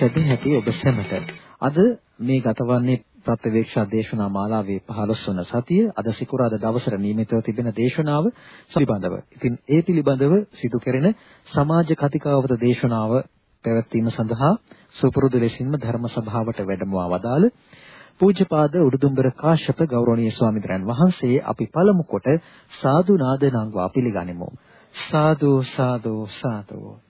සම්බුදු සරණයි සදැහැති ඔබ සැමට. අද මේ ගතවන්නේ ප්‍රත්‍යවේක්ෂා දේශනා මාලාවේ 15 වන සතිය අද සිකුරාදා දවසට නියමිතව තිබෙන දේශනාව පිළිබඳව. ඉතින් ඒ පිළිබඳව සිදු කෙරෙන සමාජ කතිකාවත දේශනාව පැවැත්වීම සඳහා සුපුරුදු ලෙසින්ම ධර්ම සභාවට වැඩමවා වදාළ පූජ්‍යපාද උඩුදුම්බර කාශ්‍යප ගෞරවනීය ස්වාමීන් වහන්සේ අපි පළමු කොට සාදු නාද නංවා පිළිගනිමු. සාදු සාදු සාදු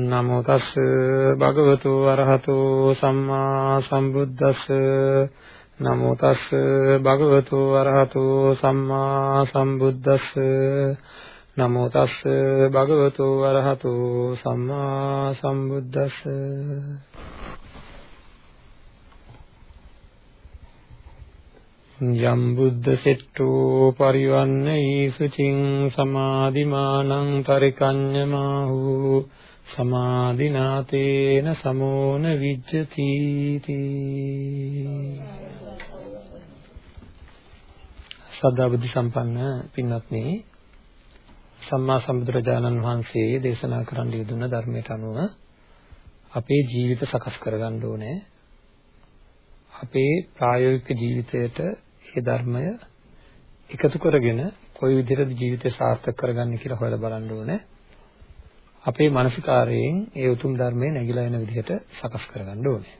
නමෝ තස් භගවතු වරහතෝ සම්මා සම්බුද්දස්ස. නමෝ තස් භගවතු වරහතෝ සම්මා සම්බුද්දස්ස. නමෝ තස් භගවතු වරහතෝ සම්මා සම්බුද්දස්ස. යම් බුද්ධ සෙට්ටෝ පරිවන්නයි සුචින් සමාධිමානං පරිකඤ්ඤමාහු. සමාධිනාතේන සමෝන විජ්ජති සදා බුද්ධ සම්පන්න පින්වත්නි සම්මා සම්බුදුරජාණන් වහන්සේ දේශනා කරන්න යෙදුන ධර්මයට අනුව අපේ ජීවිත සකස් කරගන්න ඕනේ. අපේ ප්‍රායෝගික ජීවිතයට මේ ධර්මය එකතු කරගෙන කොයි විදිහටද ජීවිතය සාර්ථක කරගන්නේ කියලා හොයලා බලන්න ඕනේ. අපේ මානසිකාරයෙන් ඒ උතුම් ධර්මයේ නැగిලා එන විදිහට සකස් කරගන්න ඕනේ.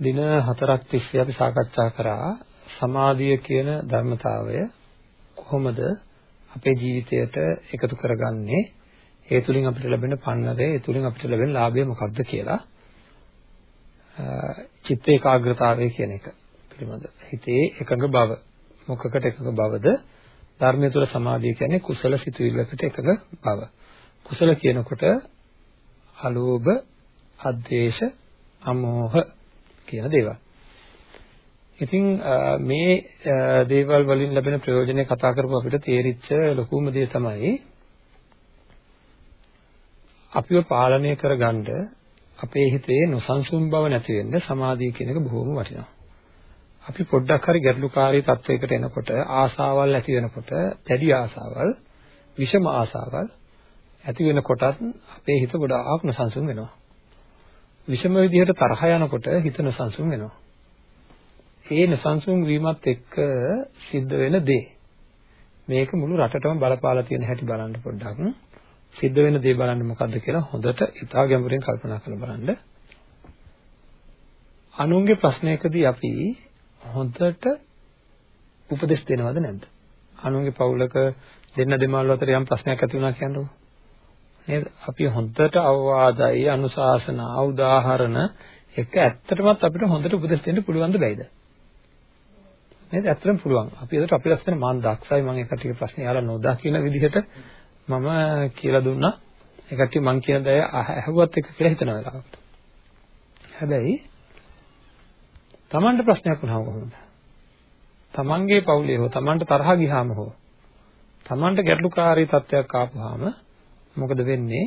දින හතරක් තිස්සේ අපි සාකච්ඡා කරා සමාධිය කියන ධර්මතාවය කොහොමද අපේ ජීවිතයට එකතු කරගන්නේ? ඒ තුලින් අපිට ලැබෙන පන්නරය ඒ තුලින් අපිට ලැබෙන ලාභය මොකක්ද කියලා. චිත්ත ඒකාග්‍රතාවය කියන එක පිළිබඳ. හිතේ එකඟ බව මොකකට එකඟ බවද? ධර්මය තුළ සමාධිය කියන්නේ කුසල සිතුවිල්ලකට එකඟ බව. කුසල කියනකොට අලෝභ, අද්වේෂ, අමෝහ කියන දේවල්. ඉතින් මේ දේවල් වලින් ලැබෙන ප්‍රයෝජනේ කතා කරපුව අපිට තේරිච්ච ලොකුම දේ තමයි අපිව පාලනය කරගන්න අපේ හිතේ නොසන්සුන් බව නැති වෙන්න සමාධිය කියන එක බොහොම වටිනවා. අපි පොඩ්ඩක් හරි ගැටලුකාරී තත්වයකට එනකොට ආසාවල් ඇති වෙනකොට, දැඩි ආසාවල්, විෂම ආසාවල් ඇති වෙනකොටත් අපේ හිත ගොඩාක් නොසන්සුන් වෙනවා. විෂම විදිහට තරහ යනකොට හිත නොසන්සුන් වෙනවා. ඒ නොසන්සුන් වීමත් එක්ක සිද්ධ වෙන දේ මේක මුළු රටටම බලපාලා තියෙන හැටි බලන්න පොඩ්ඩක්. සිද්ධ වෙන දේ බලන්න මොකද්ද කියලා හොඳට ඉතා ගැඹුරින් කල්පනා කරලා බලන්න. අනුන්ගේ ප්‍රශ්නයකදී අපි හොඳට උපදෙස් දෙනවද නැද්ද? අනුන්ගේ පවුලක දෙන්න දෙමාළු අතර යම් ප්‍රශ්නයක් ඇති වුණා කියන්නකෝ. නේද? අපි හොඳට අවවාදයි අනුශාසනා උදාහරණ එක ඇත්තටමත් අපිට හොඳට උපදෙස් දෙන්න පුළුවන්ද බැයිද? නේද? ඇත්තටම පුළුවන්. අපි ඒකට අපි ලස්සන මම දක්ෂයි මම එකට ටික ප්‍රශ්න අහලා නොදා කියන විදිහට මම කියලා දුන්නා. ඒකට මම කියන දේ ඇහුවත් එක කියලා හිතන වෙලාවකට. හැබැයි Tamanට ප්‍රශ්නයක් වුණාම කොහොමද? Tamanගේ පවුලේ හෝ Tamanට තරහ ගියාම හෝ Tamanට ගැටලුකාරී තත්ත්වයක් ආපුවාම මොකද වෙන්නේ?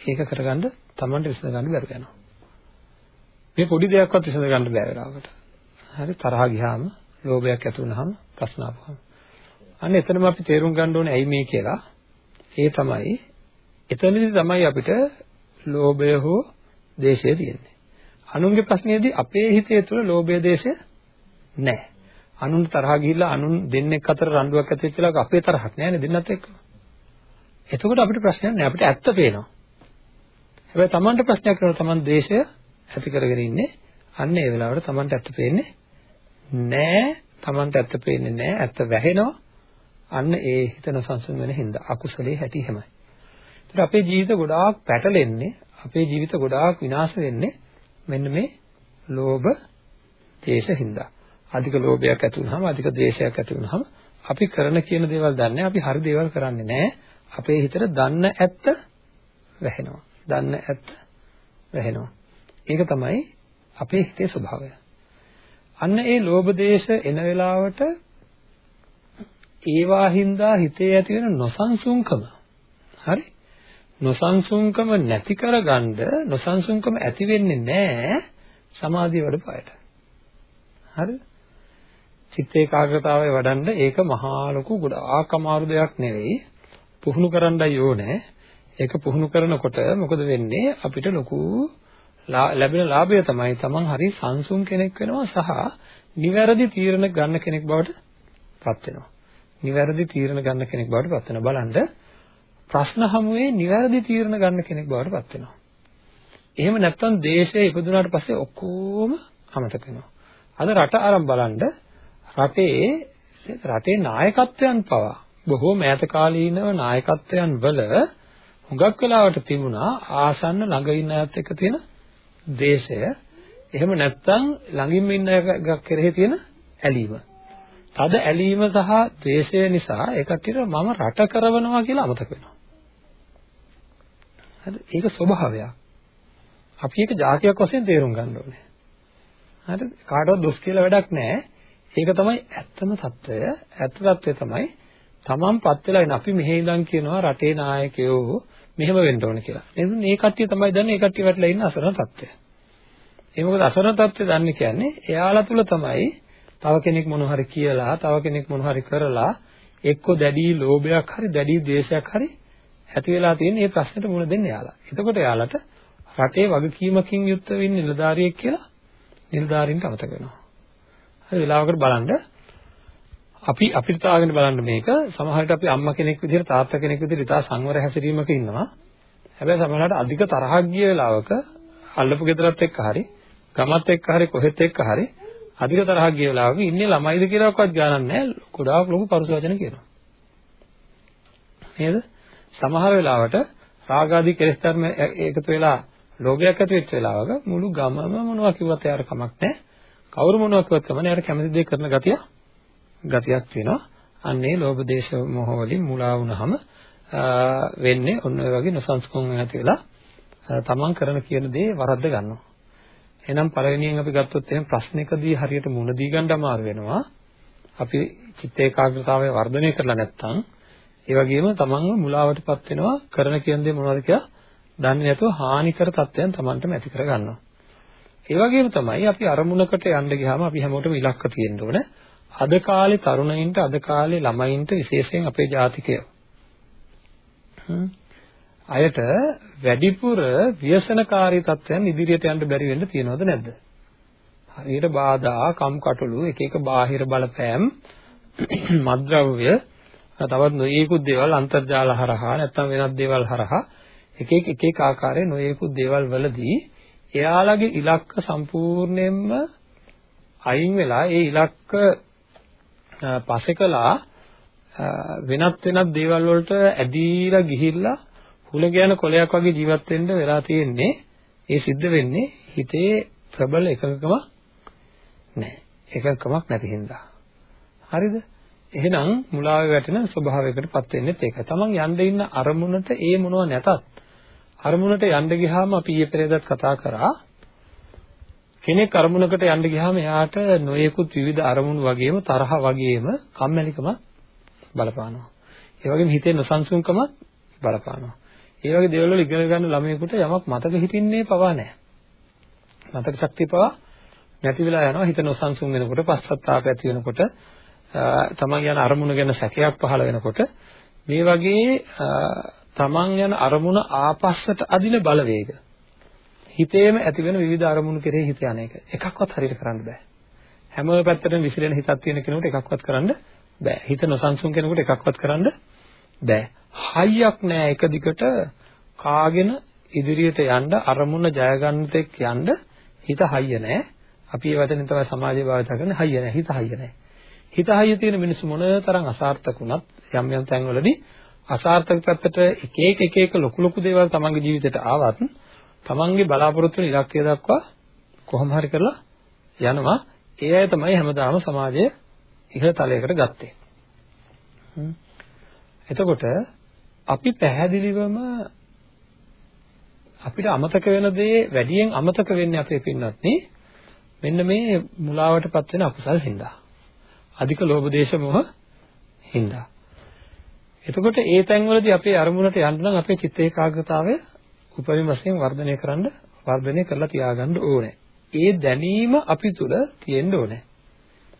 ඒක කරගන්න Tamanට විසඳ ගන්න බැරුව යනවා. මේ පොඩි දෙයක්වත් විසඳ ගන්න බැහැ වෙලාවකට. හරි තරහ ගියාම, ලෝභයක් ඇති වුනහම ප්‍රශ්න ආපුවම. අන්න එතනම අපි තේරුම් ගන්න ඕනේ ඇයි මේ කියලා. ඒ තමයි එතනදී තමයි අපිට ලෝභය හෝ දේශය තියෙන්නේ. අනුන්ගේ ප්‍රශ්නේදී අපේ හිතේ තුල ලෝභය දේශය නැහැ. අනුන් තරහ ගිහිල්ලා අනුන් දෙන්නෙක් අතර රණ්ඩුවක් ඇති වෙච්ච ලාක අපේ තරහක් නැහැ නේ දෙන්නත් එක්ක. එතකොට අපිට ප්‍රශ්නයක් නෑ අපිට ඇත්ත පේනවා. හැබැයි Tamanට ප්‍රශ්නයක් කරනවා Taman ද්වේෂය ඇති කරගෙන ඉන්නේ. අන්න ඒ වෙලාවට Tamanට ඇත්ත පේන්නේ නෑ. Tamanට ඇත්ත පේන්නේ නෑ. ඇත්ත වැහෙනවා. අන්න ඒ හිත නොසන්සුන් වෙන හින්දා අකුසලයේ හැටි හැමයි. ඒත් අපේ ජීවිත ගොඩාක් පැටලෙන්නේ අපේ ජීවිත ගොඩාක් විනාශ වෙන්නේ මෙන්න මේ ලෝභ, ද්වේෂ හින්දා. අධික ලෝභයක් ඇති වුනහම අධික ද්වේෂයක් ඇති වුනහම අපි කරන කියන දේවල් දන්නේ අපි හරි දේවල් කරන්නේ නැහැ. අපේ හිතට දන්න ඇත්ත වැහෙනවා. දන්න ඇත්ත වැහෙනවා. ඒක තමයි අපේ හිතේ ස්වභාවය. අන්න ඒ ලෝභ දේශ එන වෙලාවට ඒවා හින්දා හිතේ ඇති වෙන නොසන්සුන්කම හරි නොසන්සුන්කම නැති කරගන්න නොසන්සුන්කම ඇති වෙන්නේ නැහැ සමාධිය වඩපායට හරිද චිත්ත ඒකාග්‍රතාවය වඩන්න ඒක මහා ලොකු ගොඩාක් අමාරු දෙයක් නෙවෙයි පුහුණු කරන්නයි ඕනේ ඒක පුහුණු කරනකොට මොකද වෙන්නේ අපිට ලොකු ලැබෙන ලාභය තමයි Taman හරි සංසුන් කෙනෙක් වෙනවා සහ නිවැරදි තීරණ ගන්න කෙනෙක් බවට පත් වෙනවා නිවැරදි තීරණ ගන්න කෙනෙක් බවට පත් වෙනවා. බලන්න ප්‍රශ්න හමුවේ නිවැරදි තීරණ ගන්න කෙනෙක් බවට පත් වෙනවා. එහෙම නැත්නම් දේශයේ ඉපදුනාට පස්සේ ඔක්කොම අමතක වෙනවා. අද රට ආරම්භ බලන්න රටේ රටේ නායකත්වයන් පවා බොහෝ මෑත කාලීනව නායකත්වයන් වල හුඟක් වෙලාවට තිබුණා ආසන්න ළඟ ඉන්න අයත් එක්ක තියෙන දේශය එහෙම නැත්නම් ළඟින්ම ඉන්න එකක් කෙරෙහි තියෙන ඇලීම. තද ඇලීම සහ ද්වේෂය නිසා ඒකට මම රට කරවනවා කියලා අමතක වෙනවා. හරි ඒක ස්වභාවයක්. අපි ඒක જાතියක් වශයෙන් තේරුම් ගන්න ඕනේ. හරි කාටවත් දුස් කියලා වැඩක් නැහැ. ඒක තමයි ඇත්තම తত্ত্বය. ඇත්ත తত্ত্বය තමයි තමන්පත් වෙලා ඉන්න අපි මෙහි ඉඳන් කියනවා රටේ නායකයෝ මෙහෙම වෙන්න ඕන කියලා. නේද? මේ කට්ටිය තමයි දන්නේ මේ කට්ටිය වැටලා ඉන්න අසරණ తত্ত্বය. ඒ මොකද අසරණ తত্ত্বය දන්නේ කියන්නේ එයාලා තුල තමයි තව කෙනෙක් මොන හරි කියලා, තව කෙනෙක් මොන හරි කරලා එක්ක දැඩි ලෝභයක් හරි දැඩි ද්වේෂයක් හරි ඇති වෙලා තියෙන මේ ප්‍රශ්නෙට මුහුණ දෙන්නේ එයාලා. එතකොට එයාලට රටේ වගකීමකින් යුක්ත වෙන්නේ නිලධාරියෙක් කියලා නිලධාරින්ට අමතක වෙනවා. හරි වෙලාවකට බලන්න අපි අපිට තාගෙන බලන්න මේක සමහරවිට අපි අම්මා කෙනෙක් විදිහට තාත්තා කෙනෙක් විදිහට ඉතා සංවර හැසිරීමක ඉන්නවා. හැබැයි සමහරවිට අධික තරහක් ගිය වෙලාවක අල්ලපු ගෙදරත් එක්ක හරි ගමත් එක්ක හරි කොහෙත් එක්ක හරි අධික තරහක් ගිය වෙලාවක ඉන්නේ ළමයිද කියලාවත් ගානක් නැහැ. ගොඩාක් ලොකු පරුස වචන කියනවා. නේද? සමහර වෙලාවට රාගාදී කෙලෙස් ධර්ම එකතු වෙලා ලෝභයක් ඇති වෙච්ච වෙලාවක මුළු ගමම මොනවා කිව්වත් එයාට කමක් නැහැ. කවුරු මොනවා කිව්වත් කමක් නැහැ. එයාට කැමති දේ කරන ගතිය ගතියක් වෙනවා. අන්නේ ලෝභ දේශ මොහ වලින් මුලා වුණාම වෙන්නේ ඔන්න ඔය වගේ නොසන්ස්කම් ඇති වෙලා තමන් කරන කියන දේ වරද්ද ගන්නවා. එහෙනම් පළවෙනියෙන් අපි ගත්තොත් එහෙනම් ප්‍රශ්නකදී හරියට මුණ දී ගන්න අමාරු වෙනවා. අපි චිත්ත ඒකාග්‍රතාවය වර්ධනය කරලා නැත්නම් ඒ වගේම තමන්ව මුලාවටපත් වෙනවා කරන කියන දේ මොනවද කියලා දන්නේ නැතුව හානිකර තත්ත්වයන් තමන්ටම ඇති කර ගන්නවා. ඒ වගේම තමයි අපි අරමුණකට යන්න ගියාම අපි හැමෝටම ඉලක්ක තියෙන්න ඕන. අද කාලේ තරුණයින්ට අද කාලේ ළමයින්ට විශේෂයෙන් අපේ ජාතිකයෝ අයට වැඩිපුර ව්‍යසනකාරී තත්ත්වයන් ඉදිරියට යන්න බැරි වෙන්න තියෙනවද නැද්ද? හරියට බාධා, කම්කටොළු, එක එක බාහිර බලපෑම්, මද්ද්‍රව්‍ය, තවත් නොයෙකුත් දේවල් අන්තර්ජාල හරහා නැත්නම් වෙනත් දේවල් හරහා එක එක එක එක ආකාරයේ නොයෙකුත් දේවල් වලදී එයාලගේ ඉලක්ක සම්පූර්ණයෙන්ම අයින් වෙලා ඒ ඉලක්ක පසෙකලා වෙනත් වෙනත් දේවල් වලට ඇදීලා ගිහිල්ලා හුලඟ යන කොලයක් වගේ ජීවත් වෙන්න වෙලා තියෙන්නේ ඒ සිද්ධ වෙන්නේ හිතේ ප්‍රබල එකකකම නැහැ. එකකකමක් නැති හින්දා. හරිද? එහෙනම් මුලාවේ වැටෙන ස්වභාවයකටපත් වෙන්නේත් ඒකයි. Taman යන්න ඉන්න අරමුණට ඒ මොනව නැතත් අරමුණට යන්න ගියාම අපි ඊයේ පෙරේදත් කතා කරා කෙනෙක් අරමුණකට යන්න ගියාම එයාට නොයෙකුත් විවිධ අරමුණු වගේම තරහ වගේම කම්මැලිකම බලපානවා. ඒ වගේම හිතේ නොසන්සුන්කම බලපානවා. ඒ වගේ දේවල් වල ඉගෙන ගන්න ළමයෙකුට යමක් මතක හිටින්නේ පවා නැහැ. මතක ශක්තිය පවා නැති වෙලා යනවා හිත නොසන්සුන් වෙනකොට පස්සත්තාප ඇති වෙනකොට තමන් යන අරමුණ ගැන සැකයක් පහළ වෙනකොට මේ වගේ තමන් යන අරමුණ ආපස්සට අදින බලවේග හිතේම ඇති වෙන විවිධ අරමුණු කෙරෙහි හිත යන එක. එකක්වත් හරියට කරන්න බෑ. හැම පැත්තටම විසිරෙන හිතක් තියෙන කෙනෙකුට එකක්වත් කරන්න බෑ. හිත නොසන්සුන් කෙනෙකුට එකක්වත් කරන්න බෑ. හයියක් නෑ එක දිගට කාගෙන ඉදිරියට යන්න අරමුණ ජය ගන්න තෙක් යන්න හිත හයිය නෑ. අපි ඒ වචනේ තමයි සමාජයේ භාවිත කරන්නේ. හයිය නෑ හිත හයිය නෑ. හිත හයිය තියෙන මිනිස්සු මොන තරම් අසාර්ථක වුණත් යම් යම් තැන්වලදී අසාර්ථක පැත්තට එක එක එක එක ලොකු ලොකු දේවල් තමන්ගේ ජීවිතයට ආවත් තමන්ගේ බලාපොරොත්තු වෙන ඉලක්කය දක්වා කොහොම හරි කරලා යනවා. ඒ අය තමයි හැමදාම සමාජයේ ඉහළ තලයකට ගත්තේ. එතකොට අපි පැහැදිලිවම අපිට අමතක වෙන දේ වැඩියෙන් අමතක වෙන්නේ අපේ පින්නත් නේ මෙන්න මේ මුලාවටපත් වෙන අකුසල් හින්දා අධික ලෝභ දේශ මොහ හින්දා එතකොට ඒ තැන්වලදී අපේ අරමුණට යන්න නම් අපේ චිත්ත ඒකාග්‍රතාවය උපරිම වශයෙන් වර්ධනය කරන්න වර්ධනය කරලා තියාගන්න ඕනේ. ඒ දැනීම අපි තුල තියෙන්න ඕනේ.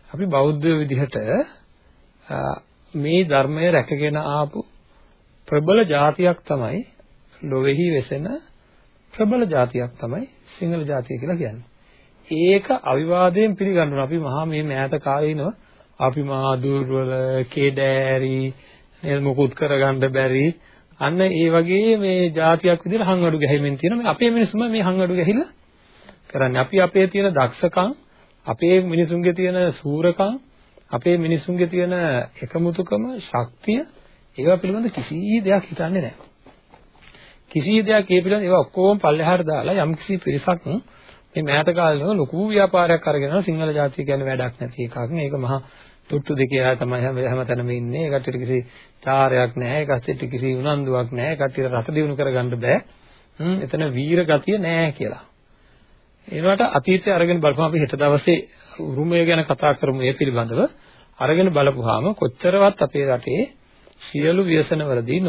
අපි බෞද්ධ විදිහට මේ ධර්මය රැකගෙන ආපු ප්‍රබල જાතියක් තමයි ලොවේහි වෙසෙන ප්‍රබල જાතියක් තමයි සිංහල જાතිය කියලා කියන්නේ. ඒක අවිවාදයෙන් පිළිගන්නවා. අපි මහා මේ මෑත කාලේ ඉනවා අපි මහා දුර්වල, කේඩෑරි, නේද මුකුත් කරගන්න බැරි අන්න ඒ වගේ මේ જાතියක් විදිහට හංගඩු ගැහිමින් තියෙන මේ අපේ මිනිස්සුම මේ හංගඩු ගැහිලා කරන්නේ. අපි අපේ තියෙන දක්ෂකම් අපේ මිනිසුන්ගේ තියෙන සූරකම් අපේ මිනිසුන්ගේ තියෙන එකමුතුකම ශක්තිය ඒවා පිළිබඳ කිසි දෙයක් හිතන්නේ නැහැ. කිසි දෙයක් ඒ පිළිබඳ ඒවා ඔක්කොම පල්ලෙහාට දාලා යම් කිසි පිරිසක් මේ මෑත කාලේ ලොකු ව්‍යාපාරයක් අරගෙන සිංහල ජාතිය කියන්නේ වැඩක් නැති එකක්. නේ ඒක මහා තුට්ටු දෙකේ අය තමයි හැම හැමතැනම ඉන්නේ. ඒ කට්ටියට කිසි චාරයක් නැහැ. ඒ කට්ටියට කිසි උනන්දුවක් නැහැ. ඒ කට්ටියට රට දියුණු කරගන්න බෑ. හ්ම් එතන වීර ගතිය නැහැ කියලා. ඒනකට අතීතයේ අරගෙන බලපුවම අපි හෙට දවසේ උරුමය ගැන කතා කරමු ඒ පිළිබඳව. අරගෙන බලපුවාම කොච්චරවත් අපේ රටේ සියලු ව්‍යසනවලදී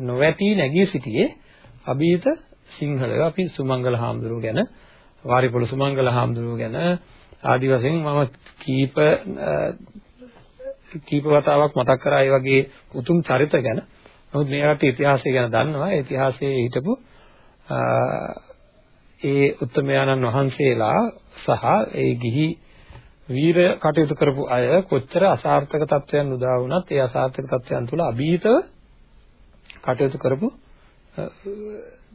නොවැටි නැගී සිටියේ අභීත සිංහලව අපි සුමංගල හාමුදුරුව ගැන වාරිපොළ සුමංගල හාමුදුරුව ගැන ආදි වශයෙන් මම කීප කීප වතාවක් මතක් කරා ඒ වගේ උතුම් චරිත ගැන. නමුත් මේකට ඉතිහාසය ගැන දන්නවා. ඒ ඉතිහාසයේ හිටපු ඒ උත්තමයාණන් වහන්සේලා සහ ඒ ගිහි වීර කටයුතු කරපු අය කොච්චර අසාර්ථක තත්වයන් උදා වුණත් ඒ අසාර්ථක තත්වයන් තුල අභීතව කටයුතු කරපු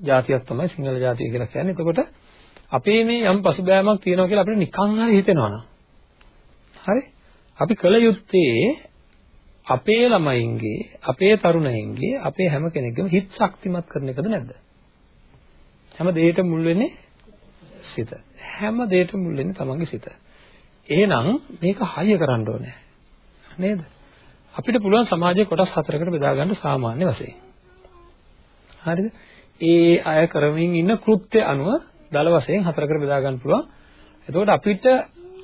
ජාතියක් තමයි සිංහල ජාතිය කියලා කියන්නේ. එතකොට අපේ මේ යම් පසුබෑමක් තියෙනවා කියලා අපිට නිකන් හරි හිතෙනවා නම් හරි? අපි කල යුත්තේ අපේ ළමයින්ගේ අපේ තරුණයින්ගේ අපේ හැම කෙනෙක්ගේම හිත ශක්තිමත් කරන එකද නැද්ද? හැම දෙයකටම මුල් වෙන්නේ සිත. හැම දෙයකටම මුල් වෙන්නේ තමන්ගේ සිත. එහෙනම් මේක හයිය කරන්න ඕනේ. නේද? අපිට පුළුවන් සමාජයේ කොටස් හතරකට බෙදා ගන්න සාමාන්‍ය වශයෙන්. හරිද? ඒ අය කරමින් ඉන්න කෘත්‍ය අනුව දල වශයෙන් හතරකට බෙදා ගන්න පුළුවන්. එතකොට අපිට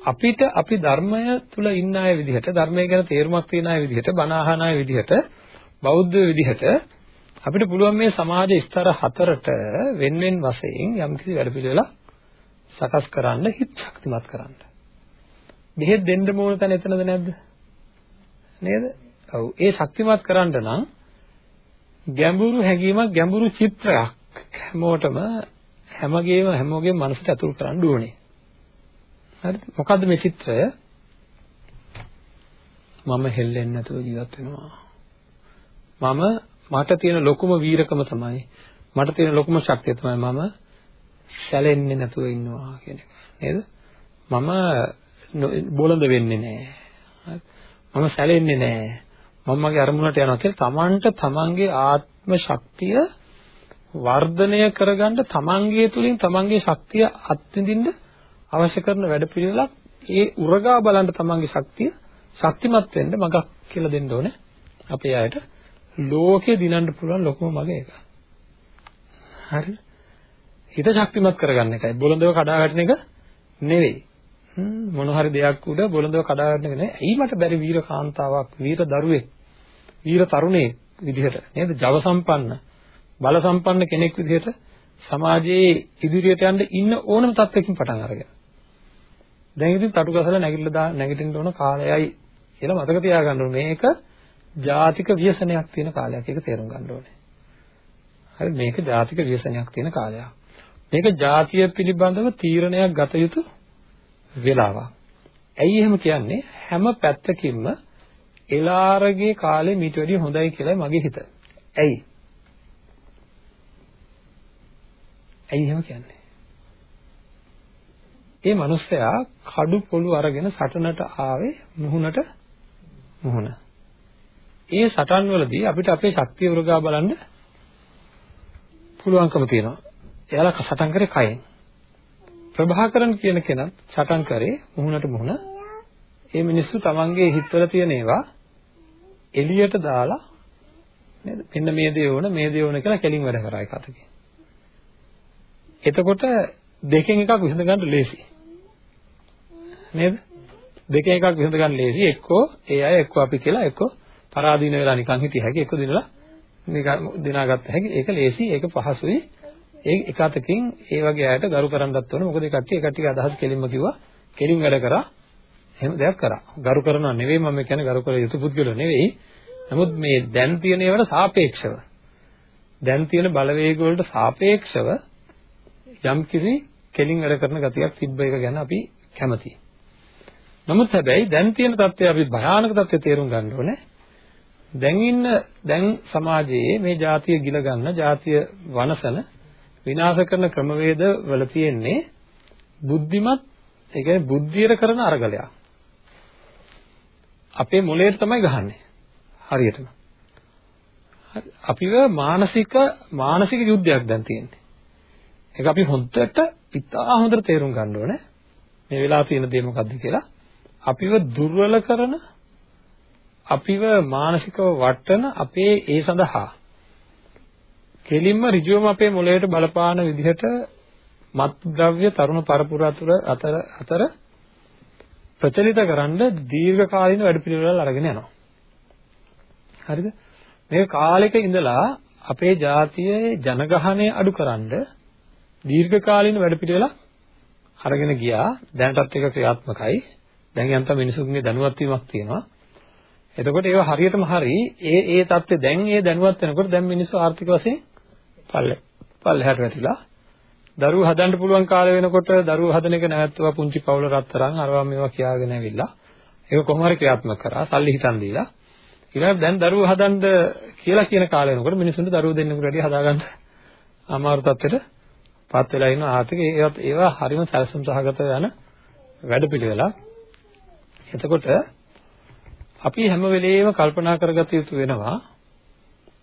අපිට අපි ධර්මය තුල ඉන්න අය විදිහට ධර්මය ගැන තේරුමක් තියෙන අය විදිහට බණ අහන අය විදිහට බෞද්ධ විදිහට අපිට පුළුවන් මේ සමාජ ස්තර හතරට වෙන වෙන වශයෙන් යම්කිසි වැඩ පිළිවෙලක් සකස් කරන්න හිත ශක්තිමත් කරන්න. බෙහෙත් දෙන්න ඕන තැන එතනද නැද්ද? නේද? ඔව්. ඒ ශක්තිමත් කරන්න නම් ගැඹුරු හැඟීමක් ගැඹුරු චිත්‍රයක් හැමෝටම හැමගේම හැමෝගේම මනසට ඇතුල් කරන්න ඕනේ. හරිද? මොකද්ද මේ චිත්‍රය? මම හෙල්ලෙන්නේ නැතුව ජීවත් වෙනවා. මම මට තියෙන ලොකුම වීරකම තමයි මට තියෙන ලොකුම ශක්තිය තමයි මම සැලෙන්නේ නැතුව ඉන්නවා කියන එක. නේද? මම බොළඳ වෙන්නේ නැහැ. මම සැලෙන්නේ නැහැ. මම මගේ අරමුණට යනවා කියලා තමන්ට තමන්ගේ ආත්ම ශක්තිය වර්ධනය කරගන්න තමන්ගේ තුලින් තමන්ගේ ශක්තිය අත්විඳින්න අවශ්‍ය කරන වැඩපිළිවෙලක් ඒ උරගා බලන්න තමන්ගේ ශක්තිය ශක්තිමත් වෙන්න මගක් කියලා දෙන්න ඕනේ අපේ අයට ලෝකේ දිනන්න පුළුවන් ලොකුම මග ඒක. හරි. හිත ශක්තිමත් කරගන්න එකයි. බොළඳව කඩා වැටෙන එක නෙවෙයි. මොන හරි දෙයක් උඩ බොළඳව කඩා වැටෙන එක නෙවෙයි. ඇයි මට බැරි වීර කාන්තාවක්, වීර දරුවෙක්, වීර තරුණයෙක් විදිහට නේද? ජව සම්පන්න බල සම්පන්න කෙනෙක් විදිහට සමාජයේ ඉදිරියට යන්න ඉන්න ඕනම තත්ත්වයකින් පටන් අරගෙන. දැන් ඉතින් තටු ගසලා නැගිටලා දා නැගිටින්න ඕන කාලයයි කියලා මතක තියාගන්න ඕනේ. මේක ජාතික ව්‍යසනයක් තියෙන කාලයක්. ඒක තේරුම් ගන්න ඕනේ. හරි මේක ජාතික ව්‍යසනයක් තියෙන කාලයක්. මේක ජාතිය පිළිබඳව තීරණයක් ගත යුතු වෙලාවක්. ඇයි එහෙම කියන්නේ? හැම පැත්තකින්ම එලාරගේ කාලේ මීට වැඩිය හොඳයි කියලා මගේ හිත. ඇයි? ඇයි එහෙම කියන්නේ? ඒ මිනිස්සයා කඩු පොළු අරගෙන සටනට ආවේ මුහුණට මුහුණ. ඒ සටන් වලදී අපිට අපේ ශක්තිය උරගා බලන්න පුළුවන්කම තියෙනවා. එයාලා සටන් කරේ කයෙන්. ප්‍රභාකරන් කියන කෙනත් සටන් කරේ මුහුණට මුහුණ. ඒ මිනිස්සු තමන්ගේ හිතවල තියෙන ඒවා එළියට දාලා නේද? මෙන්න මේ දේ ඕන මේ දේ ඕන කියලා කෙලින් වැඩ කරා එකතකින්. එතකොට දෙකෙන් එකක් විසඳ ගන්න ලේසි. නේද? දෙකෙන් එකක් විසඳ ගන්න ලේසි. එක්කෝ ඒ අය එක්කෝ අපි කියලා එක්කෝ පරාදීන වෙලා නිකන් හිටිය හැකි එක්කෝ දිනලා දිනාගත්ත හැකි. ඒක ලේසි. ඒක පහසුයි. ඒ එකතකින් ඒ වගේ අයට ගරු කරන්නත් ඕන. මොකද ඒ කට්ටිය ඒ කට්ටිය අදහස් කෙලින්ම කිව්වා. කෙලින් වැඩ කරා. එහෙම දෙයක් කරා. ගරු කරනවා නෙවෙයි මම කියන්නේ ගරු කළ යුතු පුද්ගලෝ නෙවෙයි. නමුත් මේ දැන් තියෙන ඒවාට සාපේක්ෂව දැන් තියෙන බලවේග වලට සාපේක්ෂව යම්කිසි කෙලින් වැඩ කරන ගතියක් තිබ්බ එක ගැන අපි කැමතියි. නමුත් හැබැයි දැන් තියෙන தත්ත්වය අපි භයානක தත්ත්වය තේරුම් ගන්න ඕනේ. දැන් ඉන්න දැන් සමාජයේ මේ જાතිය ගිල ගන්න, જાතිය වනසන, විනාශ කරන ක්‍රමවේද වල තියෙන්නේ බුද්ධිමත්, ඒ කියන්නේ බුද්ධියට කරන අරගලයක්. අපේ මොලේට තමයි ගහන්නේ. හරියටම. අපිව මානසික මානසික යුද්ධයක් දැන් තියෙන්නේ. ඒක අපි හොඳට ඉතා හොඳට තේරුම් ගන්න ඕනේ. මේ වෙලාව තියෙන දේ මොකද්ද කියලා. අපිව දුර්වල කරන අපිව මානසිකව වටන අපේ ඒ සඳහා කෙලින්ම ඍජුවම අපේ මොළයට බලපාන විදිහට මත් ද්‍රව්‍ය තරුණ පරපුර අතර අතර අතර ප්‍රචලිත කරන්න දීර්ඝ කාලින වැඩපිළිවෙළ අරගෙන යනවා. හරිද? මේ කාලෙක ඉඳලා අපේ ජාතියේ ජනගහනය අඩුකරනද දීර්ඝ කාලින වැඩපිළිවෙළ අරගෙන ගියා. දැනටත් ඒක ක්‍රියාත්මකයි. දැන් යන්තම් මිනිසුන්ගේ දැනුවත් වීමක් තියෙනවා. එතකොට ඒව හරියටම හරි ඒ ඒ தත්ත්වය දැන් ඒ දැනුවත් වෙනකොට දැන් මිනිස්සු ආර්ථික වශයෙන් පල්ලෙ පල්ලෙහාට වැටිලා දරුවෝ හදන්න පුළුවන් කාලය වෙනකොට දරුවෝ හදන එක නැවැත්තුවා පුංචි පවුල රත්තරන් අරවා මේවා කියාගෙන ඇවිල්ලා ඒක කොහොම හරි ක්‍රියාත්මක කරා සල්ලි හිතන් දීලා ඊළඟට දැන් දරුවෝ හදන්න කියලා කියන කාලය වෙනකොට මිනිස්සුන්ට දරුවෝ දෙන්නෙකුට වැඩි හදාගන්න අමාරු තත්ත්වෙට පත් වෙලා ඉන්න ආර්ථික ඒවත් ඒවා හරිම සැලසුම් සහගත යන වැඩපිළිවෙලක් එතකොට අපි හැම වෙලෙම කල්පනා කරගත යුතු වෙනවා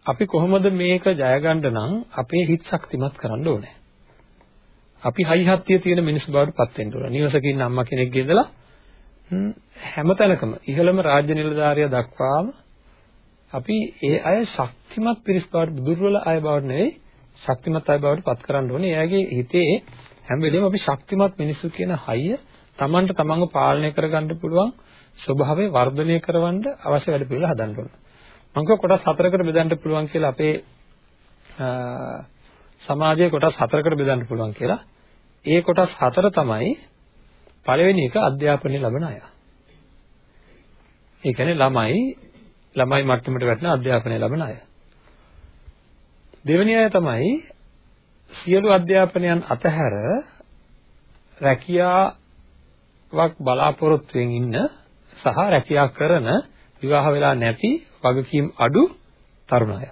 අපි කොහොමද මේක ජය ගන්න නම් අපේ හිත ශක්තිමත් කරන්න ඕනේ. අපි හයි හත්තිය තියෙන මිනිස් බවට පත් වෙන්න ඕන. නිවසක ඉන්න අම්මා කෙනෙක්ගේ ඉඳලා හැම තැනකම ඉහළම රාජ්‍ය නිලධාරියා දක්වාම අපි ඒ අය ශක්තිමත් පිරිස් බවට දුර්වල අය බවට නෙවෙයි ශක්තිමත් අය බවට පත් කරන්න ඕනේ. එයාගේ හිතේ හැම වෙලෙම අපි ශක්තිමත් මිනිස්සු කියන හයිය Tamanට තමන්ව පාලනය කරගන්න පුළුවන් ස්වභාවය වර්ධනය කරවන්න අවශ්‍ය වැඩ පිළිවෙල හදන්න ඕන. මම කිය කොටස් හතරකට බෙදන්න පුළුවන් කියලා අපේ සමාජයේ කොටස් හතරකට බෙදන්න පුළුවන් කියලා. ඒ කොටස් හතර තමයි පළවෙනි එක අධ්‍යාපනය ලබන අය. ඒ කියන්නේ ළමයි ළමයි මට්ටමට වැටෙන අධ්‍යාපනය ලබන අය. දෙවෙනි අය තමයි සියලු අධ්‍යාපනයන් අතහැර රැකියාවක් බලාපොරොත්තුෙන් ඉන්න සහ රැකියා කරන විවාහ වෙලා නැති වගකීම් අඩු තරුණ අය.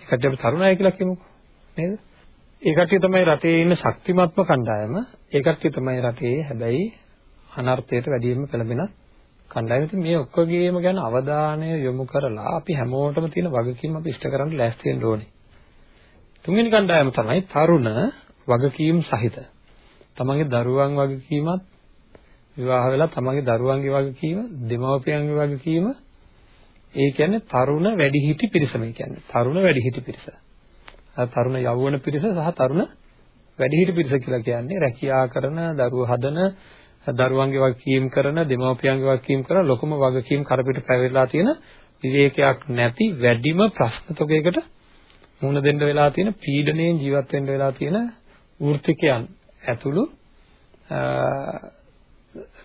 ඒකට අපි තරුණ අය කියලා කියමුකෝ නේද? ඒ කට්ටිය තමයි රටේ ඉන්න ශක්තිමත්ම කණ්ඩායම. ඒ කට්ටිය තමයි රටේ හැබැයි අනර්ථයට වැඩියෙන්ම පෙළඹෙන කණ්ඩායම. ඉතින් මේ ඔක්කොගේම ගැන අවධානය යොමු කරලා අපි හැමෝටම තියෙන වගකීම් අපි ඉෂ්ට කරන්න ලෑස්ති වෙන්න ඕනේ. තුන්වෙනි කණ්ඩායම තමයි තරුණ වගකීම් සහිත. තමන්ගේ දරුවන් වගකීමත් විවාහ වෙලා තමන්ගේ දරුවන්ගේ වගකීම, දෙමව්පියන්ගේ වගකීම ඒ කියන්නේ තරුණ වැඩිහිටි පිරිස මේ කියන්නේ. තරුණ වැඩිහිටි පිරිස. තරුණ යෞවන පිරිස සහ තරුණ වැඩිහිටි පිරිස කියලා කියන්නේ රැකියා කරන, දරුවෝ හදන, දරුවන්ගේ වගකීම් කරන, දෙමව්පියන්ගේ වගකීම් කරන ලොකුම වගකීම් කරපිට පැවරලා තියෙන විවේකයක් නැති වැඩිම ප්‍රශ්න තොගයකට මුහුණ දෙන්න වෙලා තියෙන පීඩණයෙන් ජීවත් වෙන්න වෙලා තියෙන වෘත්තිකයන් ඇතුළු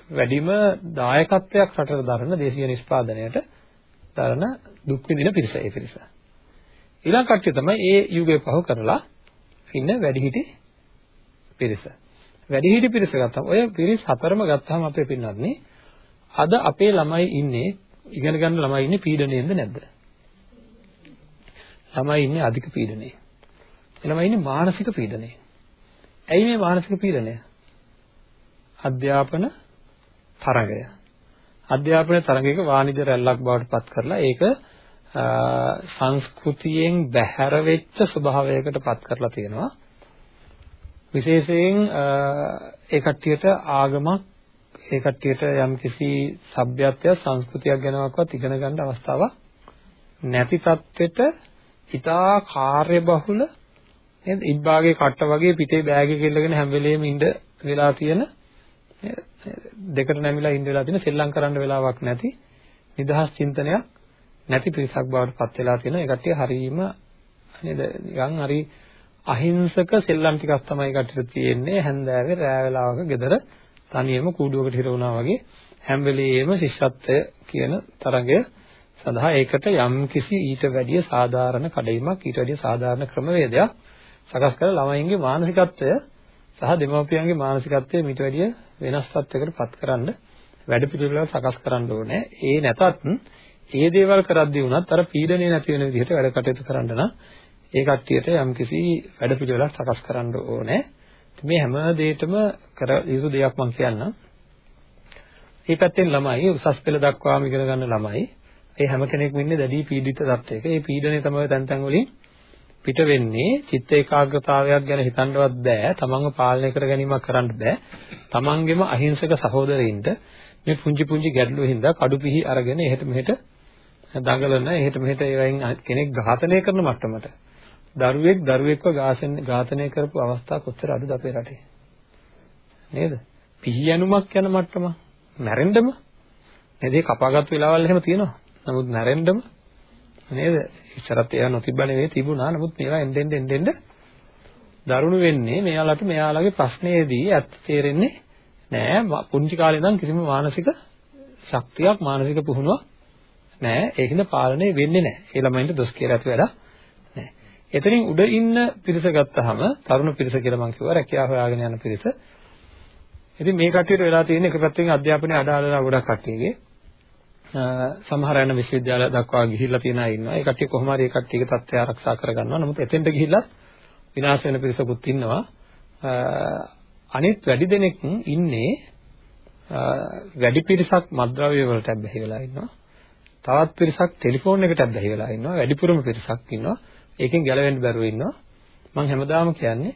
වැඩිම දායකත්වයක් රටට දරන දේශීය නිෂ්පාදනයට දරන දුක් විඳින පිරිස ඒ පිරිස. ඊළඟ කට්ටිය තමයි ඒ යුගය පහු කරලා ඉන්න වැඩිහිටි පිරිස. වැඩිහිටි පිරිස ගත්තම ඔය පිරිස් හතරම ගත්තාම අපේ පින්නත් අද අපේ ළමයි ඉන්නේ ඉගෙන ගන්න ළමයි ඉන්නේ පීඩණයෙන්ද නැද්ද? ළමයි ඉන්නේ අධික පීඩනයේ. ළමයි ඉන්නේ මානසික පීඩනයේ. ඇයි මේ මානසික පීඩනය? අධ්‍යාපන තරඟය. අධ්‍යාපන තරඟයක වාණිජ රැල්ලක් බවට පත් කරලා ඒක සංස්කෘතියෙන් බැහැර වෙච්ච ස්වභාවයකට පත් කරලා තියෙනවා. විශේෂයෙන් ඒ කට්ටියට ආගමක් ඒ කට්ටියට යම්කිසි සભ્યත්වයක් සංස්කෘතියක් ගැනවත් ඉගෙන ගන්න අවස්ථාවක් නැති තත්වෙට ඉතා කාර්යබහුල නේද? ඉබ්බාගේ කට්ට වගේ පිටේ බෑග් එක කෙල්ලගෙන හැම වෙලෙම ඉඳ වෙලා තියෙන දෙකට නැමිලා ඉඳ වෙලා තියෙන සෙල්ලම් කරන්න වෙලාවක් නැති නිදහස් චින්තනයක් නැති පිරිසක් බවට පත් වෙලා තියෙන. ඒ කට්ටිය හරීම නේද? නිකන් හරි අහිංසක සෙල්ලම් ටිකක් තමයි කටට තියෙන්නේ. හැන්දෑවේ රෑ වෙලාවක ගෙදර තනියම කූඩුවකට හිර වුණා වගේ හැම වෙලෙම ශිෂ්‍යත්වය කියන තරඟය සඳහා ඒකට යම් කිසි ඊට වැඩිය සාධාරණ කඩයිමක් ඊට වැඩිය සාධාරණ ක්‍රමවේදයක් සකස් කරලා ළමයින්ගේ මානසිකත්වය සහ දෙමව්පියන්ගේ මානසිකත්වය ඊට වැඩිය වෙනස් තත්යකට පත් කරන්න වැඩ පිළිවෙලක් සකස් කරන්න ඕනේ. ඒ නැතත් ඒ දේවල් කරද්දී වුණත් අර පීඩනය නැති වෙන විදිහට වැඩ කටයුතු කරන්න නම් ඒ කට්ටියට යම්කිසි වැඩ පිළිවෙලක් සකස් කරන්න ඕනේ. මේ හැම දෙයකම කර යුතු දෙයක් මම කියන්නම්. මේ පැත්තෙන් ළමයි උසස් පෙළ දක්වාම ඉගෙන ගන්න ළමයි ඒ හැම කෙනෙක්ම ඉන්නේ දැඩි පීඩිත තත්ත්වයක. ඒ පීඩනය තමයි තැන් තැන් වලින් පිට වෙන්නේ. චිත්ත ඒකාග්‍රතාවයක් ගැන හිතන්නවත් බෑ. තමන්ව පාලනය කර ගැනීමක් කරන්න බෑ. තමන්ගේම අහිංසක සහෝදරයින්ට මේ පුංචි පුංචි ගැටලු හින්දා කඩු පිහි අරගෙන එහෙට මෙහෙට දඟලන එහෙට මෙහෙට ඒවයින් කෙනෙක් ඝාතනය කරන මට්ටමට. දරුවෙක් දරුවෙක්ව ඝාතනය කරපු අවස්ථා කොච්චර අඩුද අපේ රටේ? නේද? පිහියනුමක් යන මට්ටම. මැරෙන්නම. නේද? කපාගත් වෙලාවල් එහෙම තියෙනවා. නමුත් මැරෙන්නම නේද? ඉස්සරත් ඒවා නොතිබ්බ නෙවෙයි තිබුණා. නමුත් මේවා එන්නෙන් එන්නෙන් දරුණු වෙන්නේ මෙයාලට මෙයාලගේ ප්‍රශ්නේදී ඇත්ත තේරෙන්නේ නෑ. පුංචි කාලේ ඉඳන් කිසිම මානසික ශක්තියක් මානසික පුහුණුවක් නෑ. ඒකින්ද පාලනය වෙන්නේ නෑ. ඒ ළමයින්ට දොස් කියලා ඇති වැඩක් නෑ. එතනින් උඩ ඉන්න පිරිස ගත්තාම තරුණ පිරිස කියලා මම කිව්වා රැකියාව හොයාගෙන යන පිරිස. ඉතින් මේ කට්ටියට වෙලා තියෙන එක පැත්තකින් අධ්‍යාපනයේ අඩාලලා ගොඩක් කට්ටියගේ සමහර අය විශ්වවිද්‍යාල දක්වා ගිහිල්ලා තියෙන අය ඉන්නවා. ඒ කට්ටිය කොහොම හරි ඒ කට්ටියගේ තත්ත්වය ආරක්ෂා කරගන්නවා. නමුත් එතෙන්ට ගිහිල්ලා විනාශ වෙන පිරිසකුත් ඉන්නවා. අනිත් වැඩි දෙනෙක් ඉන්නේ වැඩි පිරිසක් මත්ද්‍රව්‍ය වලට ඇබ්බැහි වෙලා ඉන්නවා. තවත් පිරිසක් ටෙලිෆෝන් එකට ඇබ්බැහි වෙලා ඉන්නවා. වැඩිපුරම පිරිසක් ඉන්නවා. ඒකෙන් ගැලවෙන්න බැරුව ඉන්නවා. මම හැමදාම කියන්නේ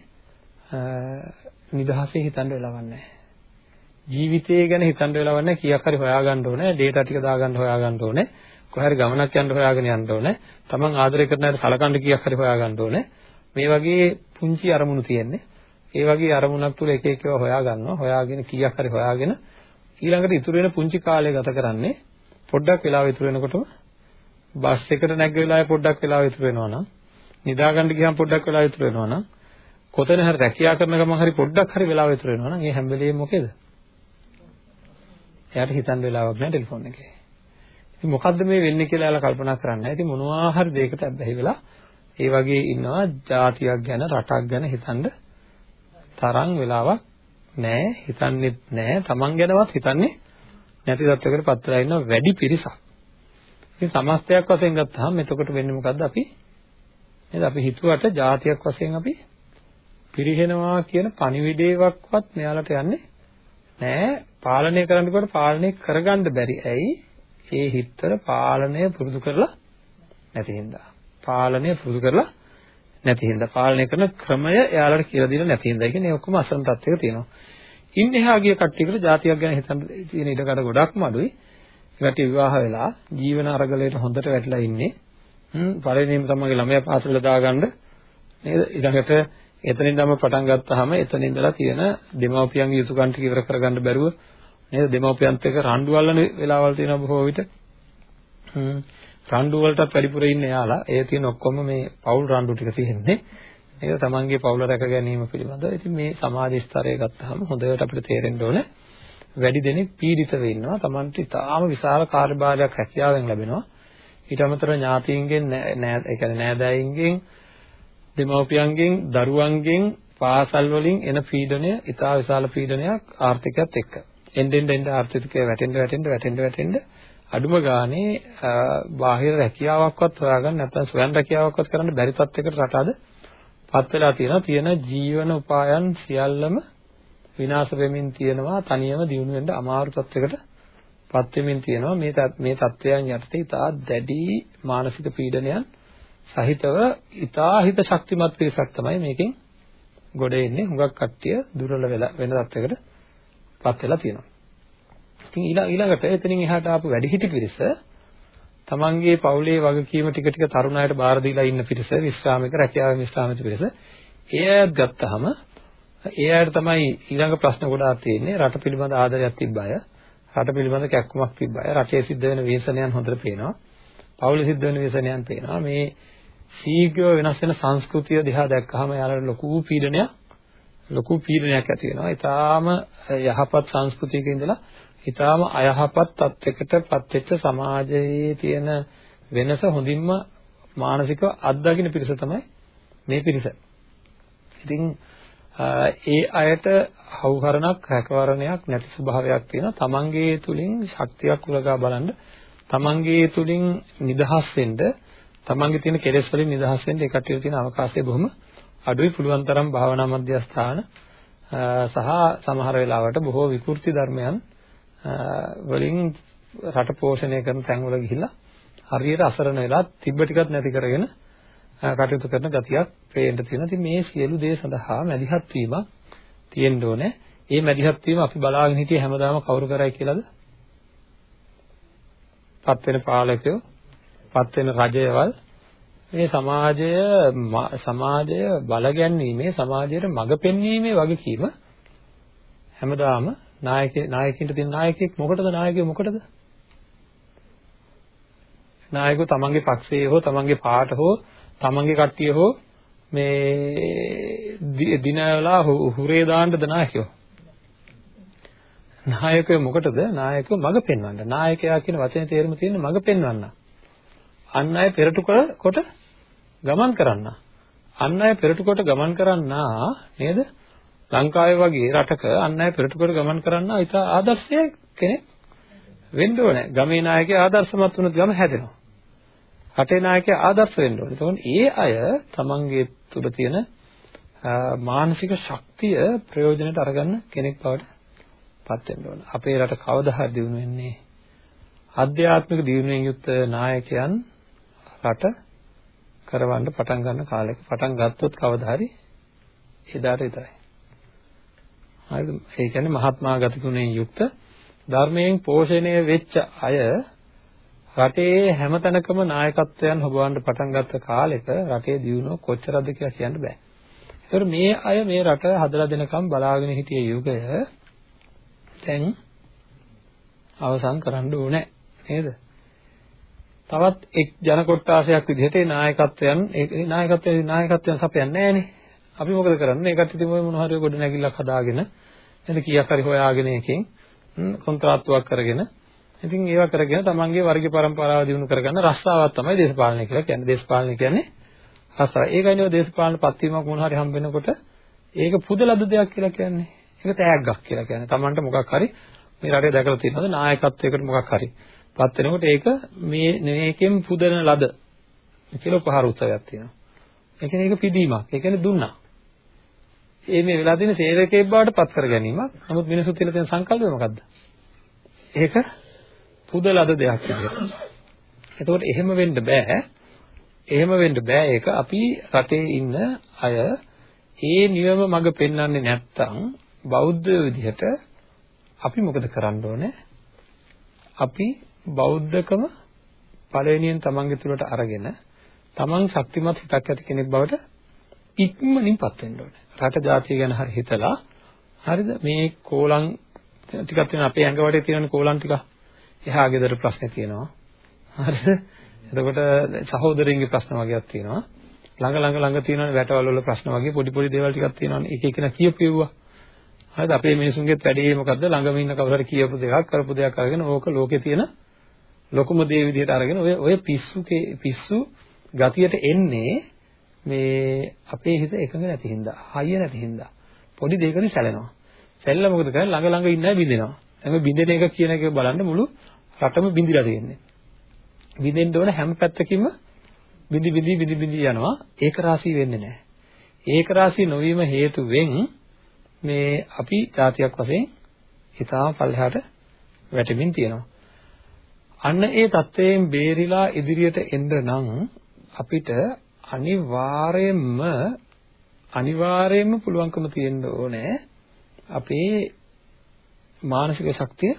නිදහසේ හිතන්න වෙලාවක් නැහැ. ජීවිතය ගැන හිතන්න වෙලාවක් නැහැ. කීයක් හරි හොයාගන්න ඕනේ. ඩේටා ටික දාගන්න හොයාගන්න ඕනේ. කොහේ හරි ගමනක් යන්න හොයාගෙන යන්න ඕනේ. Taman ආදරය කරන අයට සලකන්න කීයක් හරි හොයාගන්න ඕනේ. මේ වගේ පුංචි අරමුණු තියෙන්නේ. ඒ වගේ අරමුණක් තුල එක එක ඒවා හොයාගන්නවා. හොයාගෙන කීයක් හරි හොයාගෙන ඊළඟට ඉතුරු වෙන පුංචි කාලය ගත කරන්නේ පොඩ්ඩක් වෙලාව ඉතුරු වෙනකොටම බස් එකට නැග්ග වෙලාවේ පොඩ්ඩක් වෙලාව ඉතුරු වෙනවා නම් නිදා ගන්න ගියාම පොඩ්ඩක් වෙලාව ඉතුරු වෙනවා නම් කොතන හරි රැකියා කරන ගමන් හරි පොඩ්ඩක් හරි වෙලාව ඉතුරු වෙනවා නම් ඒ හැම වෙලෙම මොකේද? එයාට හිතන්න වෙලාවක් නැහැ ටෙලිෆෝන් එකේ. ඉතින් මොකද්ද මේ වෙන්නේ කියලා එයාලා කල්පනා කරන්නේ නැහැ. ඉතින් මොනවා හරි දෙයකට අබ්බැහි වෙලා ඒ වගේ ඉන්නවා ජාතියක් ගැන රටක් ගැන හිතන්න තරම් වෙලාවක් නැහැ. හිතන්නේත් නැහැ. Taman ගැනවත් හිතන්නේ නැති තත්වයකට පත් වෙලා ඉන්න වැඩි පිරිසක්. ඉතින් සමස්තයක් වශයෙන් ගත්තාම එතකොට වෙන්නේ මොකද්ද අපි නේද අපි හිතුවට જાතියක් වශයෙන් අපි පිරිහෙනවා කියන පණිවිඩයක්වත් මෙයාලට යන්නේ නෑ පාලනය කරන්නකොට පාලනය කරගන්න බැරි. ඇයි? ඒ හිතතර පාලනය පුරුදු කරලා නැති හින්දා. පාලනය පුරුදු කරලා නැති හින්දා. පාලනය කරන ක්‍රමය එයාලට කියලා දීලා නැති හින්දා. ඒ කියන්නේ ඔක්කොම අසරණ තත්ත්වයක තියෙනවා. ඉන් එහා ගිය කට්ටියකට જાතියක් ගැන හිතන්න තියෙන ඉඩකඩ ගොඩක්ම අඩුයි. ඒ කට්ටිය විවාහ වෙලා ජීවන අරගලයට හොඳට වැටලා ඉන්නේ. හ්ම් පළවෙනිම තමයිගේ ළමයා පාසල දාගන්න නේද? ඊළඟට එතනින්දම පටන් ගත්තාම එතන ඉඳලා තියෙන දෙමව්පියන්ගේ යුතුයකම් ටික ඉවර කරගන්න බැරුව නේද? දෙමව්පියන්ත් එක්ක රණ්ඩු අල්ලන වෙලාවල් තියෙනවා බොහෝ විට. හ්ම්. රණ්ඩු වලටත් වැඩිපුර ඉන්නේ යාලා ඒ තියෙන ඔක්කොම මේ පෞල් රණ්ඩු ටික තියෙන්නේ. නේද? තමන්ගේ පෞල රැක ගැනීම පිළිබඳව. ඉතින් මේ සමාජ ස්තරය ගත්තාම හොඳට අපිට තේරෙන්න ඕනේ. වැඩි දෙනෙක් පීඩිත වෙන්නවා තමන්ට ඉතාම විශාල කාර්යභාරයක් හැකියාවෙන් ලැබෙනවා. ඊට අමතරව ඥාතීන්ගෙන් නෑ ඒ කියන්නේ නෑදෑයින්ගෙන් දෙමව්පියන්ගෙන් දරුවන්ගෙන් පාසල් වලින් එන පීඩනය ඉතා විශාල පීඩනයක් ආර්ථිකයත් එක්ක. එන්නෙන් එන්න ආර්ථිකය වැටෙන්න වැටෙන්න වැටෙන්න වැටෙන්න අඩුම ගානේ බාහිර රැකියාවක්වත් හොයාගන්න නැත්නම් ස්වයං රැකියාවක්වත් කරන්න බැරි තත්යකට රට අද පත් වෙලා තියෙනවා. තියෙන ජීවන උපායන් සියල්ලම විනාශ වෙමින් තියෙනවා. තනියම දියුණු වෙන්න අමාරු තත්යකට පත් වෙමින් තියෙනවා. මේ මේ තත්වයන් යටතේ ඉතා දැඩි මානසික පීඩනයන් සහිතව ඊටා හිත ශක්තිමත් පිරිසක් තමයි මේකෙන් ගොඩ එන්නේ. හුඟක් කට්ටිය දුර්වල වෙලා වෙන තත්යකට පත් වෙලා තියෙනවා. ඉතින් ඊළඟට එතනින් එහාට ආපු වැඩිහිටි පිරිස තමන්ගේ පවුලේ වගකීම ටික ටික තරුණ අයට බාර දීලා ඉන්න පිරිස විශ්‍රාමික රැකියාව විශ්‍රාමික පිරිස ඒ අයත් ගත්තාම ඒ අයට තමයි ඊළඟ ප්‍රශ්න ගොඩාක් තියෙන්නේ රට පිළිබඳ ආදරයක් තිබ්බ අය රට පිළිබඳ කැක්කමක් තිබ්බ අය රටේ සිද්ධ වෙන වේසනයන් හොඳට පේනවා පවුලේ සිද්ධ වෙන වේසනයන් පේනවා මේ ශීඝ්‍රව වෙනස් වෙන සංස්කෘතිය දිහා දැක්කහම යාළුවෝ ලොකු පීඩනයක් ලොකු පීඩනයක් ඇති වෙනවා. ඊටාම යහපත් සංස්කෘතියක ඉඳලා ඊටාම අයහපත් තත්යකට පත්වෙච්ච සමාජයේ තියෙන වෙනස හොඳින්ම මානසිකව අත්දකින්න පිරිස තමයි මේ පිරිස. ඉතින් ඒ අයට හවුහරණක් රැකවරණයක් නැති ස්වභාවයක් තියෙනවා. තමන්ගේ තුලින් ශක්තියක් උලගා බලන්න, තමන්ගේ තුලින් නිදහස් වෙන්න, තමන්ගේ තියෙන කෙලෙස් වලින් නිදහස් වෙන්න ඒ කටියට තියෙන අවකාශය බොහොම අඩුයි පුළුවන් තරම් භාවනා මධ්‍යස්ථාන සහ සමහර වෙලාවට බොහෝ විකෘති ධර්මයන් වලින් රට පෝෂණය කරන තැන්වල ගිහිල්ලා හරියට අසරණ වෙලා තිබ්බ ටිකක් නැති කරගෙන කටයුතු කරන ගතියක් පේන්න තියෙනවා. ඉතින් මේ සියලු දේ සඳහා මැදිහත් වීමක් තියෙන්න ඕනේ. ඒ මැදිහත් වීම අපි බලාගෙන හිටියේ හැමදාම කවුරු කරයි කියලාද? පත් වෙන පාලකයෝ, පත් වෙන රජයවල් මේ සමාජය සමාජය බලගැන්වීමේ සමාජයට මඟ පෙන්වීමේ වගකීම හැමදාම නායකේ නායකින්ට තියෙන නායකයෙක් මොකටද? නායකයෙ මොකටද? නායකව තමන්ගේ පක්ෂයේ හෝ තමන්ගේ පාට හෝ තමන්ගේ කට්ටිය හෝ මේ දිනවලා හුරේ දාන්නද නායකයෝ? නායකයෝ මොකටද? නායකයෝ මඟ පෙන්වන්න. නායකයා කියන වචනේ තේරුම තියෙන්නේ මඟ පෙන්වන්න. අන් අය පෙරටු කොට ගමන් කරන්න. අන් අය පෙරටු කොට ගමන් කරන්නා නේද? ලංකාවේ වගේ රටක අන් අය පෙරටු කොට ගමන් කරන්නා ඊට ආදර්ශය කෙනෙක් වෙන්න ඕනේ. ගමේ නායකයා ආදර්ශමත් වුණොත් ගම හැදෙනවා. රටේ නායකයා ආදර්ශ වෙන්න ඕනේ. එතකොට ඒ අය තමන්ගේ තුල තියෙන මානසික ශක්තිය ප්‍රයෝජනට අරගන්න කෙනෙක් බවට පත් වෙන්න ඕන. අපේ රට කවදා හරි දිනු වෙන්නේ ආධ්‍යාත්මික දිනුවෙන් යුක්ත නායකයන් රට කරවන්න පටන් ගන්න කාලෙක පටන් ගත්තොත් කවදා හරි එදාට විතරයි. හරිද? ඒ කියන්නේ මහත්මා ගතිගුණයෙන් යුක්ත ධර්මයෙන් පෝෂණය වෙච්ච අය රටේ හැමතැනකම නායකත්වයන් හොබවන්න පටන් ගත්ත කාලෙක රටේ දියුණුව කොච්චරද කියලා කියන්න බෑ. ඒතර මේ අය මේ රට හදලා දෙනකම් බලාගෙන හිටිය යුගය දැන් අවසන් කරන්න ඕනේ නේද? තවත් එක් ජන කොට්ටාසයක් විදිහට ඒ නායකත්වයන් ඒ නායකත්වයේ නායකත්වයන් සපයන්නේ නැහනේ. අපි මොකද කරන්නේ? ඒකට ඉතින් මොන හරි ගොඩ නැගිල්ලක් හදාගෙන එතන කීයක් හරි හොයාගෙන එකෙන් කොන්ත්‍රාත්තුවක් කරගෙන ඉතින් ඒවා කරගෙන තමන්ගේ වර්ග પરම්පරාව දිනු කරගන්න රස්සාවක් තමයි දේශපාලනය කියලා කියන්නේ. දේශපාලනය කියන්නේ රස්සාව. ඒකයිනේ ඔය දේශපාලන පත්වීමක් මොන හරි හම්බ වෙනකොට ඒක පුදලද දෙයක් කියලා කියන්නේ. ඒක තෑග්ගක් කියලා කියන්නේ. තමන්ට මොකක් හරි මේ රටේ දැකලා තියෙනවද නායකත්වයකට මොකක් හරි පත් වෙනකොට ඒක මේ මේකෙන් පුදන ලද කියලා උපහාර උත්සවයක් තියෙනවා. ඒ කියන්නේ ඒක පිදීමක්. ඒ කියන්නේ දුන්නා. ඒ මේ වෙලා තියෙන සේවකයෙක් බවට පත් කර ගැනීමක්. නමුත් මිනිසුත් කියලා තියෙන සංකල්පය මොකද්ද? ඒක පුද ලද දෙයක් විදියට. එතකොට එහෙම වෙන්න බෑ. එහෙම වෙන්න බෑ ඒක අපි රටේ ඉන්න අය ඒ නියම මඟ පෙන්වන්නේ නැත්තම් බෞද්ධ විදිහට අපි මොකද කරන්න ඕනේ? අපි බෞද්ධකම පළවෙනියෙන් තමන්ගේ තුළට අරගෙන තමන් ශක්තිමත් හිතක් ඇති කෙනෙක් බවට ඉක්මනින්පත් වෙන්න ඕනේ. රට ජාතිය ගැන හරි හිතලා හරිද මේ කෝලං ටිකක් තියෙන අපේ ඇඟ වටේ තියෙන කෝලං ටික එහා ගෙදර ප්‍රශ්නේ තියෙනවා. හරිද? එතකොට සහෝදරින්ගේ ප්‍රශ්න වගේක් තියෙනවා. ළඟ ළඟ ළඟ තියෙන වැටවල වල ප්‍රශ්න වගේ පොඩි පොඩි දේවල් ටිකක් තියෙනවානේ. එක එකන කියපු ඒවා. හරිද? අපේ මිනිසුන්ගේත් වැඩේ මොකද්ද? ළඟම ඉන්න කවුරු හරි කියපු දෙයක් කරපු දෙයක් අරගෙන ඕක ලෝකේ තියෙන ලොකුම දේ විදිහට අරගෙන ඔය ඔය පිස්සු පිස්සු ගතියට එන්නේ මේ අපේ හිත එකඟ නැති හින්දා, හයිය නැති හින්දා. පොඩි දෙයකදී සැලෙනවා. සැලලා මොකද කරන්නේ? ළඟ ළඟ ඉන්න අය බින්දෙනවා. එහම බින්දෙන එක කියන එක බලන්න මුළු රටම බින්දිලා තියෙන්නේ. බින්දෙන්න ඕන හැම පැත්තකින්ම බිඳි බිඳි බිඳි බිඳි යනවා. ඒක රාශී වෙන්නේ නැහැ. ඒක රාශී නොවීම හේතුවෙන් මේ අපි જાතියක් වශයෙන් ඊටාම පල්ලෙහාට වැටෙමින් තියෙනවා. අන්න ඒ தත්වයෙන් බේරිලා ඉදිරියට එන්න නම් අපිට අනිවාර්යයෙන්ම අනිවාර්යයෙන්ම පුළුවන්කම තියෙන්න ඕනේ අපේ මානසික ශක්තිය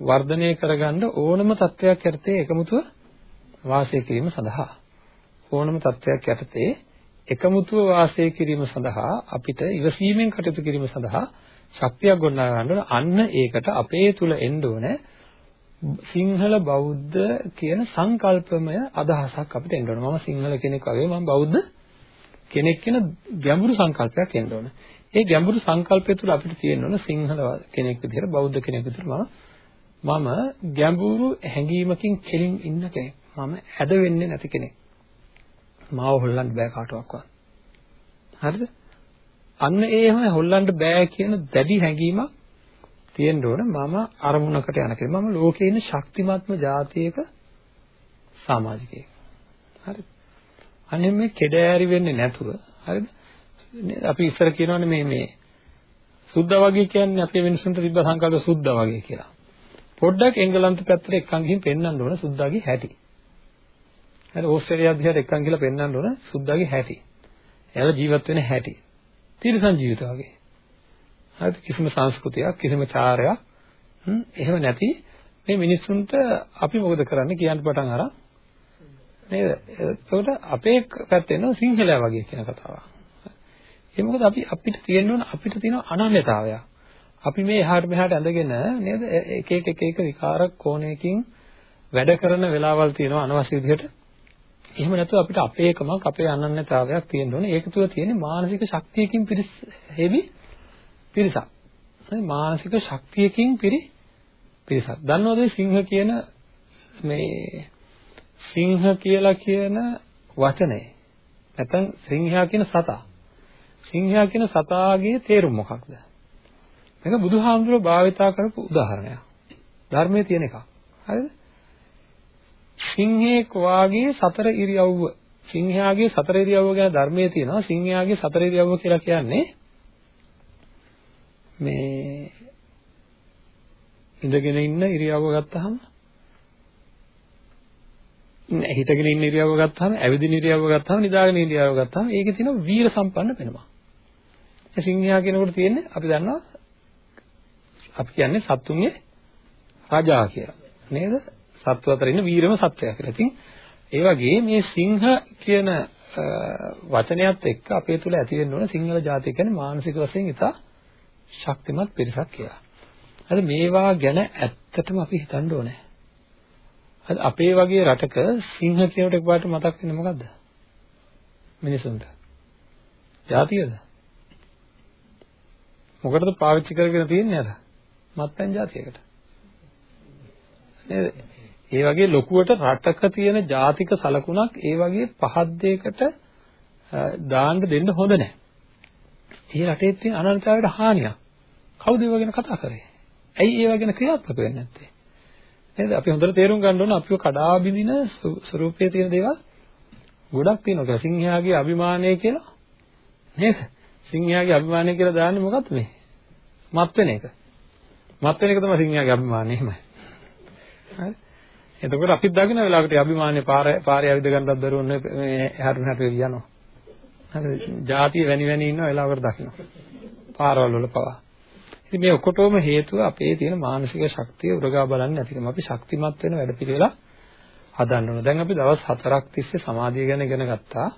වර්ධනය කරගන්න ඕනම තත්වයක් යටතේ එකමුතුව වාසය කිරීම සඳහා. ඕනම තත්වයක් යටතේ එකමුතුව වාසය කිරීම සඳහා අපිට ඉවසීමෙන් කටයුතු කිරීම සඳහා ශක්තියක් ගොඩනගා ගන්න අන්න ඒකට අපේ තුල එන්න ඕනේ සිංහල බෞද්ධ කියන සංකල්පමය අදහසක් අපිට එන්න ඕනේ. මම සිංහල කෙනෙක් වගේ මම බෞද්ධ කෙනෙක් කියන ගැඹුරු සංකල්පයක් එන්න ඕනේ. ඒ ගැඹුරු සංකල්පය තුළ අපිට තියෙන්න ඕන සිංහල කෙනෙක් විදිහට බෞද්ධ කෙනෙක් විදිහට මම මම ගැඹුරු හැඟීමකින් කෙලින් ඉන්න කෙනෙක්. මම ඇද වෙන්නේ නැති කෙනෙක්. මාව හොල්ලන්න බෑ කාටවත්. හරිද? අන්න ඒම හොල්ලන්න බෑ කියන දැඩි හැඟීමක් තියෙන්න ඕන මම අරමුණකට යන කෙනෙක්. මම ලෝකේ ඉන්න ශක්තිමත්ම ජාතියක සමාජිකයෙක්. හරිද? අනේ මේ කෙඩෑරි වෙන්නේ නැතුව හරිද? අපි ඉස්සර කියනවානේ මේ මේ සුද්ධා වගේ කියන්නේ අපේ මිනිසුන්ට තිබ්බ සංකල්ප සුද්ධා වගේ කියලා. පොඩ්ඩක් එංගලන්ත පැත්තට එක්කන් ගිහින් පෙන්වන්න ඕන සුද්ධාගේ හැටි. හරි ඕස්ට්‍රේලියාව දිහාට එක්කන් ගිහලා පෙන්වන්න ඕන සුද්ධාගේ හැටි. එයාලා ජීවත් වෙන හැටි. තිරසන් ජීවිත වගේ. හරිද? කිසිම සංස්කෘතියක්, කිසිම චාරයක් එහෙම නැති මේ මිනිස්සුන්ට අපි මොකද කරන්නේ කියන්න පටන් අරන් නේද? එතකොට අපේ පැත්තෙන් සිංහලයා වගේ කියන කතාවක්. ඒ මොකද අපි අපිට තියෙන්න ඕන අපිට තියෙන අනන්‍යතාවය. අපි මේ එහාට මෙහාට ඇඳගෙන නේද එක එක එක එක විකාරක කෝණයකින් වැඩ කරන වෙලාවල් තියෙනවා අනවශ්‍ය විදිහට. එහෙම නැත්නම් අපිට අපේකමක් අපේ අනන්‍යතාවයක් තියෙන්න ඕනේ. ඒක තුල තියෙන මානසික ශක්තියකින් පිරිස් හේවි පිරිසක්. මානසික ශක්තියකින් පිරි පිරිසක්. දන්නවද සිංහ කියන මේ සිංහ කියලා කියන වචනේ නැත්නම් සිංහයා කියන සතා සිංහයා කියන සතාගේ තේරුම මොකක්ද? මේක බුදුහාමුදුරුවෝ භාවිතා කරපු උදාහරණයක්. ධර්මයේ තියෙන එකක්. හරිද? සිංහෙක් වාගේ සතර ඉරියව්ව සිංහයාගේ සතර ඉරියව්ව ගැන ධර්මයේ තියෙනවා. සිංහයාගේ සතර ඉරියව්ව කියලා කියන්නේ මේ ඉඳගෙන ඉන්න ඉරියව්ව ගත්තාම හිටගෙන ඉන්න ඉරියව්ව ගත්තාම ඇවිදින ඉරියව්ව ගත්තාම නිදාගෙන ඉන්න ඉරියව්ව ගත්තාම ඒකේ තියෙන වීර සම්පන්න වෙනවා. ඒ සිංහයා කියනකොට තියෙන්නේ අපි දන්නවා අපි කියන්නේ සත්තුන්ගේ රජා කියලා. නේද? සත්තු අතර ඉන්න වීරම සත්වයා කියලා. ඉතින් ඒ වගේ මේ සිංහ කියන වචනයත් එක්ක අපේ තුල ඇති වෙන්න ඕන සිංහල ජාතිය කියන්නේ මානසික වශයෙන් ඉතා ශක්තිමත් පිරිසක් කියලා. හරි මේවා ගැන ඇත්තටම අපි හිතන්න ඕනේ. හරි අපේ වගේ රටක සිංහ කියනට එකපාරට මතක් වෙන්නේ මොකද්ද? මිනිසුන්ට. ජාතියද? මොකටද පාවිච්චි කරගෙන තියන්නේ අර? මත්පැන් ජාතියකට. නේද? ඒ වගේ ලොකුවට රටක තියෙන ජාතික සලකුණක් ඒ වගේ පහත් දෙයකට දාන්න දෙන්න හොඳ නැහැ. ඒ රටේ තියෙන අනන්තතාවයට හානියක්. කවුද ඒව ගැන කතා කරේ? ඇයි ඒව ගැන ක්‍රියාත්මක වෙන්නේ නැත්තේ? නේද? අපි හොඳට තේරුම් ගන්න ඕන අපිව කඩා බිඳින ස්වරූපයේ තියෙන දේවල් ගොඩක් තියෙනවා. සිංහයාගේ අභිමානය කියලා නේද? සිංහයාගේ අභිමානය කියලා දාන්නේ මොකක්ද මේ? මත් වෙන එක. මත් වෙන එක තමයි සිංහයාගේ අභිමානය එහෙමයි. හරි. එතකොට අපිත් දකින්න වෙලාවකට අභිමානයේ පාරේ පාරේ ඇවිද ගන්නත් බැරුව මේ එහාට මෙහාට යනවා. හරි. ಜಾතිය වැනි වැනි ඉන්න වෙලාවකට දකින්න. පාරවල් වල පවා. ඉතින් මේ ඔකොටම හේතුව අපේ තියෙන මානසික ශක්තිය උරගා බලන්නේ නැතිකම. අපි ශක්තිමත් වෙන වැඩපිළිවෙල හදන්න ඕන. දැන් අපි දවස් 4ක් තිස්සේ සමාධිය ගැන ඉගෙන ගත්තා.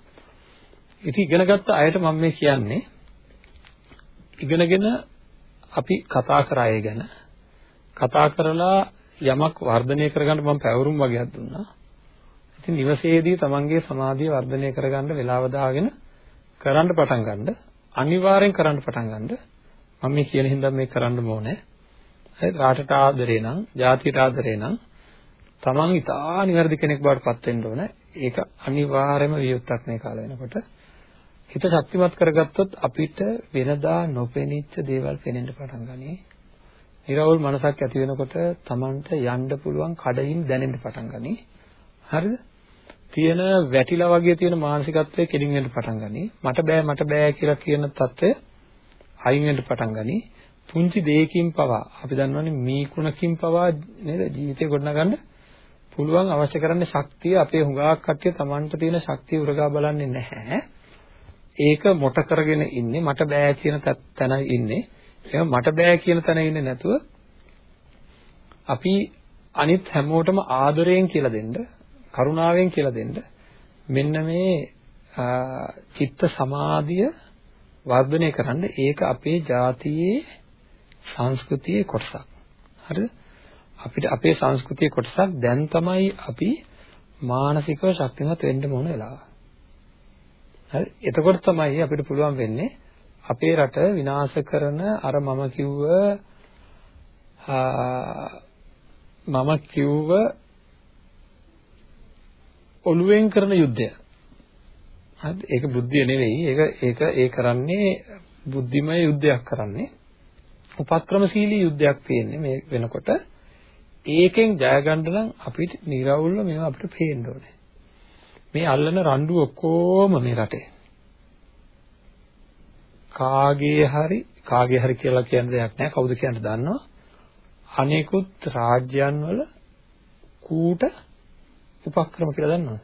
ඉතින් ඉගෙන ගත්ත අයට මම මේ කියන්නේ ඉගෙනගෙන අපි කතා කරා ඒ ගැන කතා කරලා යමක් වර්ධනය කරගන්න මම පැවරුම් වගේක් දුන්නා. ඉතින් නිවසේදී තමන්ගේ සමාධිය වර්ධනය කරගන්න වෙලාව දාගෙන කරන්න පටන් ගන්න අනිවාර්යෙන් කරන්න පටන් ගන්න මම මේ කියන හින්දා මේක කරන්න ඕනේ. හරි රාටට ආදරේ නම්, ජාතියට ආදරේ නම් තමන් ඉතා නිවැරදි කෙනෙක් බවට පත් වෙන්න ඕනේ. ඒක අනිවාර්යම වියුක්තක් මේ කාලේ වෙනකොට. හිත ශක්තිමත් කරගත්තොත් අපිට වෙනදා නොපෙනිච්ච දේවල් පෙනෙන්න පටන් ගනී. නිරවුල් මනසක් ඇති වෙනකොට Tamanට යන්න පුළුවන් කඩින් දැනෙන්න පටන් ගනී. හරිද? තියෙන වැටිලා වගේ තියෙන මානසිකත්වයේ කෙලින් වෙන්න පටන් ගනී. මට බෑ මට බෑ කියලා කියන தත්ත්වය අයින් වෙන්න පටන් ගනී. පුංචි දෙයකින් පවා අපි දන්නවනේ මීකුණකින් පවා නේද ජීවිතේ ගොඩනගන්න පුළුවන් අවශ්‍ය කරන්නේ ශක්තිය අපේ හුඟක් කට්ටිය Tamanට තියෙන ශක්තිය උරගා බලන්නේ නැහැ. ඒක මොට කරගෙන ඉන්නේ මට බෑ කියන තැන ඉන්නේ එහෙනම් මට බෑ කියන තැන ඉන්නේ නැතුව අපි අනිත් හැමෝටම ආදරයෙන් කියලා දෙන්න, කරුණාවෙන් කියලා දෙන්න මෙන්න මේ චිත්ත සමාධිය වර්ධනය කරන්න ඒක අපේ ජාතියේ සංස්කෘතියේ කොටසක්. හරිද? අපිට අපේ සංස්කෘතියේ කොටසක් දැන් තමයි අපි මානසිකව ශක්තිමත් වෙන්න ඕන වෙලාව. හරි? එතකොට තමයි අපිට පුළුවන් වෙන්නේ අපේ රට විනාශ කරන අර මම කිව්ව මම කිව්ව ඔළුවෙන් කරන යුද්ධය. හරිද? ඒක බුද්ධිය නෙවෙයි. ඒක ඒක ඒ කරන්නේ බුද්ධිමය යුද්ධයක් කරන්නේ. උපක්‍රමශීලී යුද්ධයක් තියෙන්නේ මේ වෙනකොට. ඒකෙන් ජය ගන්න නම් අපිට නිර්වුල්ව මේවා අපිට පේන්න ඕනේ. මේ අල්ලන රණ්ඩු ඔක්කොම මේ රටේ. කාගේ හරි කාගේ හරි කියලා කියන දෙයක් නැහැ. කවුද කියන්න දන්නවා? අනෙකුත් රාජ්‍යයන් වල කූට උපක්‍රම කියලා දන්නවද?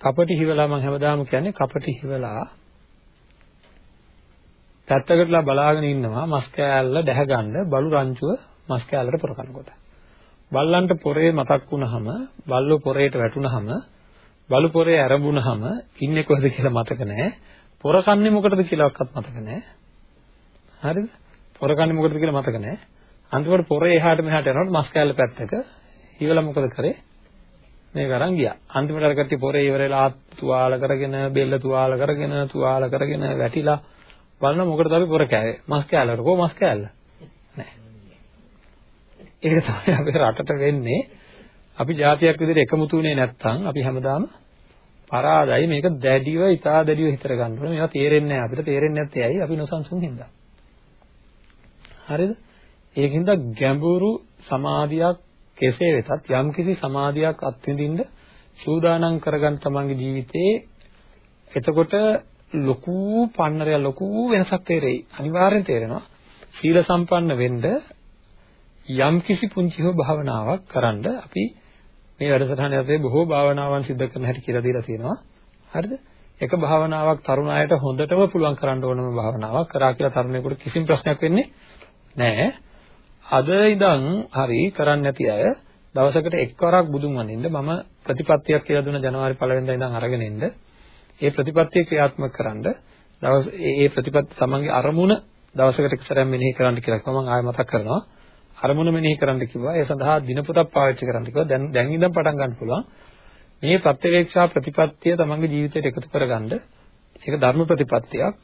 කපටි හිවලා මම හැමදාම කියන්නේ කපටි හිවලා පැත්තකටලා බලාගෙන ඉන්නවා මස් කෑල්ල දැහ ගන්න බලු රංචුව මස් කෑල්ලට පොර කනකොට. බල්ලන්ට පොරේ මතක් වුනහම බල්ලෝ පොරේට වැටුනහම බලු පොරේ ඇරඹුනහම ඉන්නේ කොහෙද කියලා මතක නැහැ. පොර කන්නේ මොකටද කියලාවත් මතක නැහැ. හරිද? පොර කන්නේ මොකටද කියලා මතක නැහැ. අන්තිමට පොරේ එහාට මෙහාට යනකොට මස් කෑල්ල පැත්තක ඉවලා මොකද කරේ? මේක අරන් ගියා. අන්තිමට අර කට්ටිය පොරේ ඉවරලා තුවාල කරගෙන, බෙල්ල තුවාල කරගෙන, තුවාල කරගෙන වැටිලා බලන මොකටද අපි පොර කෑවේ? මස් කෑල්ලට. කොහොම මස් කෑල්ල? නැහැ. ඒක තමයි අපේ රටට වෙන්නේ. අපි જાතියක් විදිහට එකමුතු වෙන්නේ නැත්නම් අපි හැමදාම පරාදයි මේක දැඩිව ඉතා දැඩිව හිතර ගන්න ඕනේ. මේවා තේරෙන්නේ නැහැ අපිට. තේරෙන්නේ නැත්තේ ඇයි? අපි නොසන්සුන් හින්දා. හරිද? ඒකින්ද ගැඹුරු සමාධියක් කෙසේ වෙතත් යම්කිසි සමාධියක් අත්විඳින්න සූදානම් කරගන්න තමන්ගේ ජීවිතේ එතකොට ලොකු පන්නරය ලොකු වෙනසක් තේරෙයි. අනිවාර්යෙන් තේරෙනවා සීල සම්පන්න වෙන්න යම්කිසි පුංචි හෝ භාවනාවක් කරන්න අපි මේ වැඩසටහන ඇතුලේ බොහෝ භාවනාවන් සිදු කරන හැටි කියලා දීලා තියෙනවා. හරිද? එක භාවනාවක් තරුණ අයට හොඳටම පුළුවන් කරන්න ඕනම භාවනාවක් කරා කියලා තරුණයෙකුට කිසිම ප්‍රශ්නයක් වෙන්නේ නැහැ. අද ඉඳන් හරි කරන්නේ නැති අය දවසකට එක්වරක් බුදුන් වඳින්න මම ප්‍රතිපත්තියක් කියලා දුන්න ජනවාරි 1 වෙනිදා ඉඳන් අරගෙන ඉන්න. ඒ ප්‍රතිපත්තිය ක්‍රියාත්මක කරන්න දවස් ඒ ප්‍රතිපත්ති තමන්ගේ අරමුණ දවසකට එක සැරයක් මෙනෙහි කරන්න කියලා කිව්වා මම ආයෙ මතක් කරනවා. අරමුණ මෙනෙහි කරන්න කිව්වා. ඒ සඳහා දිනපොතක් පාවිච්චි කරන්න කිව්වා. දැන් දැන් ඉඳන් පටන් ගන්න පුළුවන්. මේ ප්‍රත්‍යවේක්ෂා ප්‍රතිපත්තිය තමන්ගේ ජීවිතයට එකතු කරගන්න. ඒක ධර්ම ප්‍රතිපත්තියක්.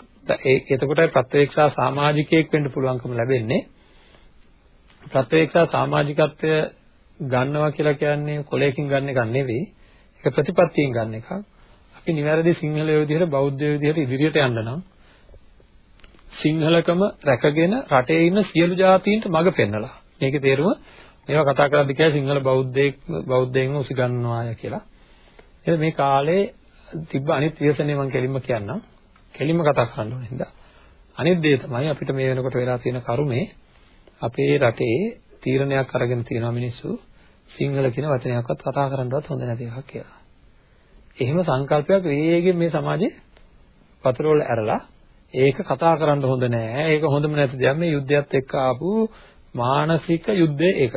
ඒ එතකොටයි ප්‍රත්‍යවේක්ෂා සමාජිකයෙක් වෙන්න පුළුවන්කම ලැබෙන්නේ. ප්‍රත්‍යක්ෂ සමාජිකත්වය ගන්නවා කියලා කියන්නේ කොලයකින් ගන්න එක නෙවෙයි. ඒක ප්‍රතිපත්තියෙන් ගන්න එකක්. අපි නිවැරදි සිංහලයෝ විදිහට බෞද්ධයෝ විදිහට ඉදිරියට යන්න නම් සිංහලකම රැකගෙන රටේ ඉන්න සියලු ජාතීන්ට මඟ පෙන්නලා. මේකේ තේරුම මේවා කතා කරද්දී කියයි සිංහල බෞද්ධයෙක් බෞද්ධයෙන්ම උසිගන්නවාය කියලා. එහෙනම් මේ කාලේ තිබ්බ අනිත් ව්‍යසනේ මම කෙලින්ම කියන්නම්. කෙලින්ම කතා කරන්න ඕනේ හින්දා. අනිත් දේ තමයි අපිට මේ වෙනකොට වෙලා තියෙන කරුමේ අපේ රටේ තීරණයක් අරගෙන තියෙනවා මිනිස්සු සිංහල කියන වචනයක්වත් කතා කරන්නවත් හොඳ නැති එකක් කියලා. එහෙම සංකල්පයක් වේගෙන් මේ සමාජේ වතුරවල ඇරලා ඒක කතා කරන්න හොඳ නෑ. ඒක හොඳම නැති දෙයක්. මේ යුද්ධයත් එක්ක ආපු මානසික යුද්ධය ඒක.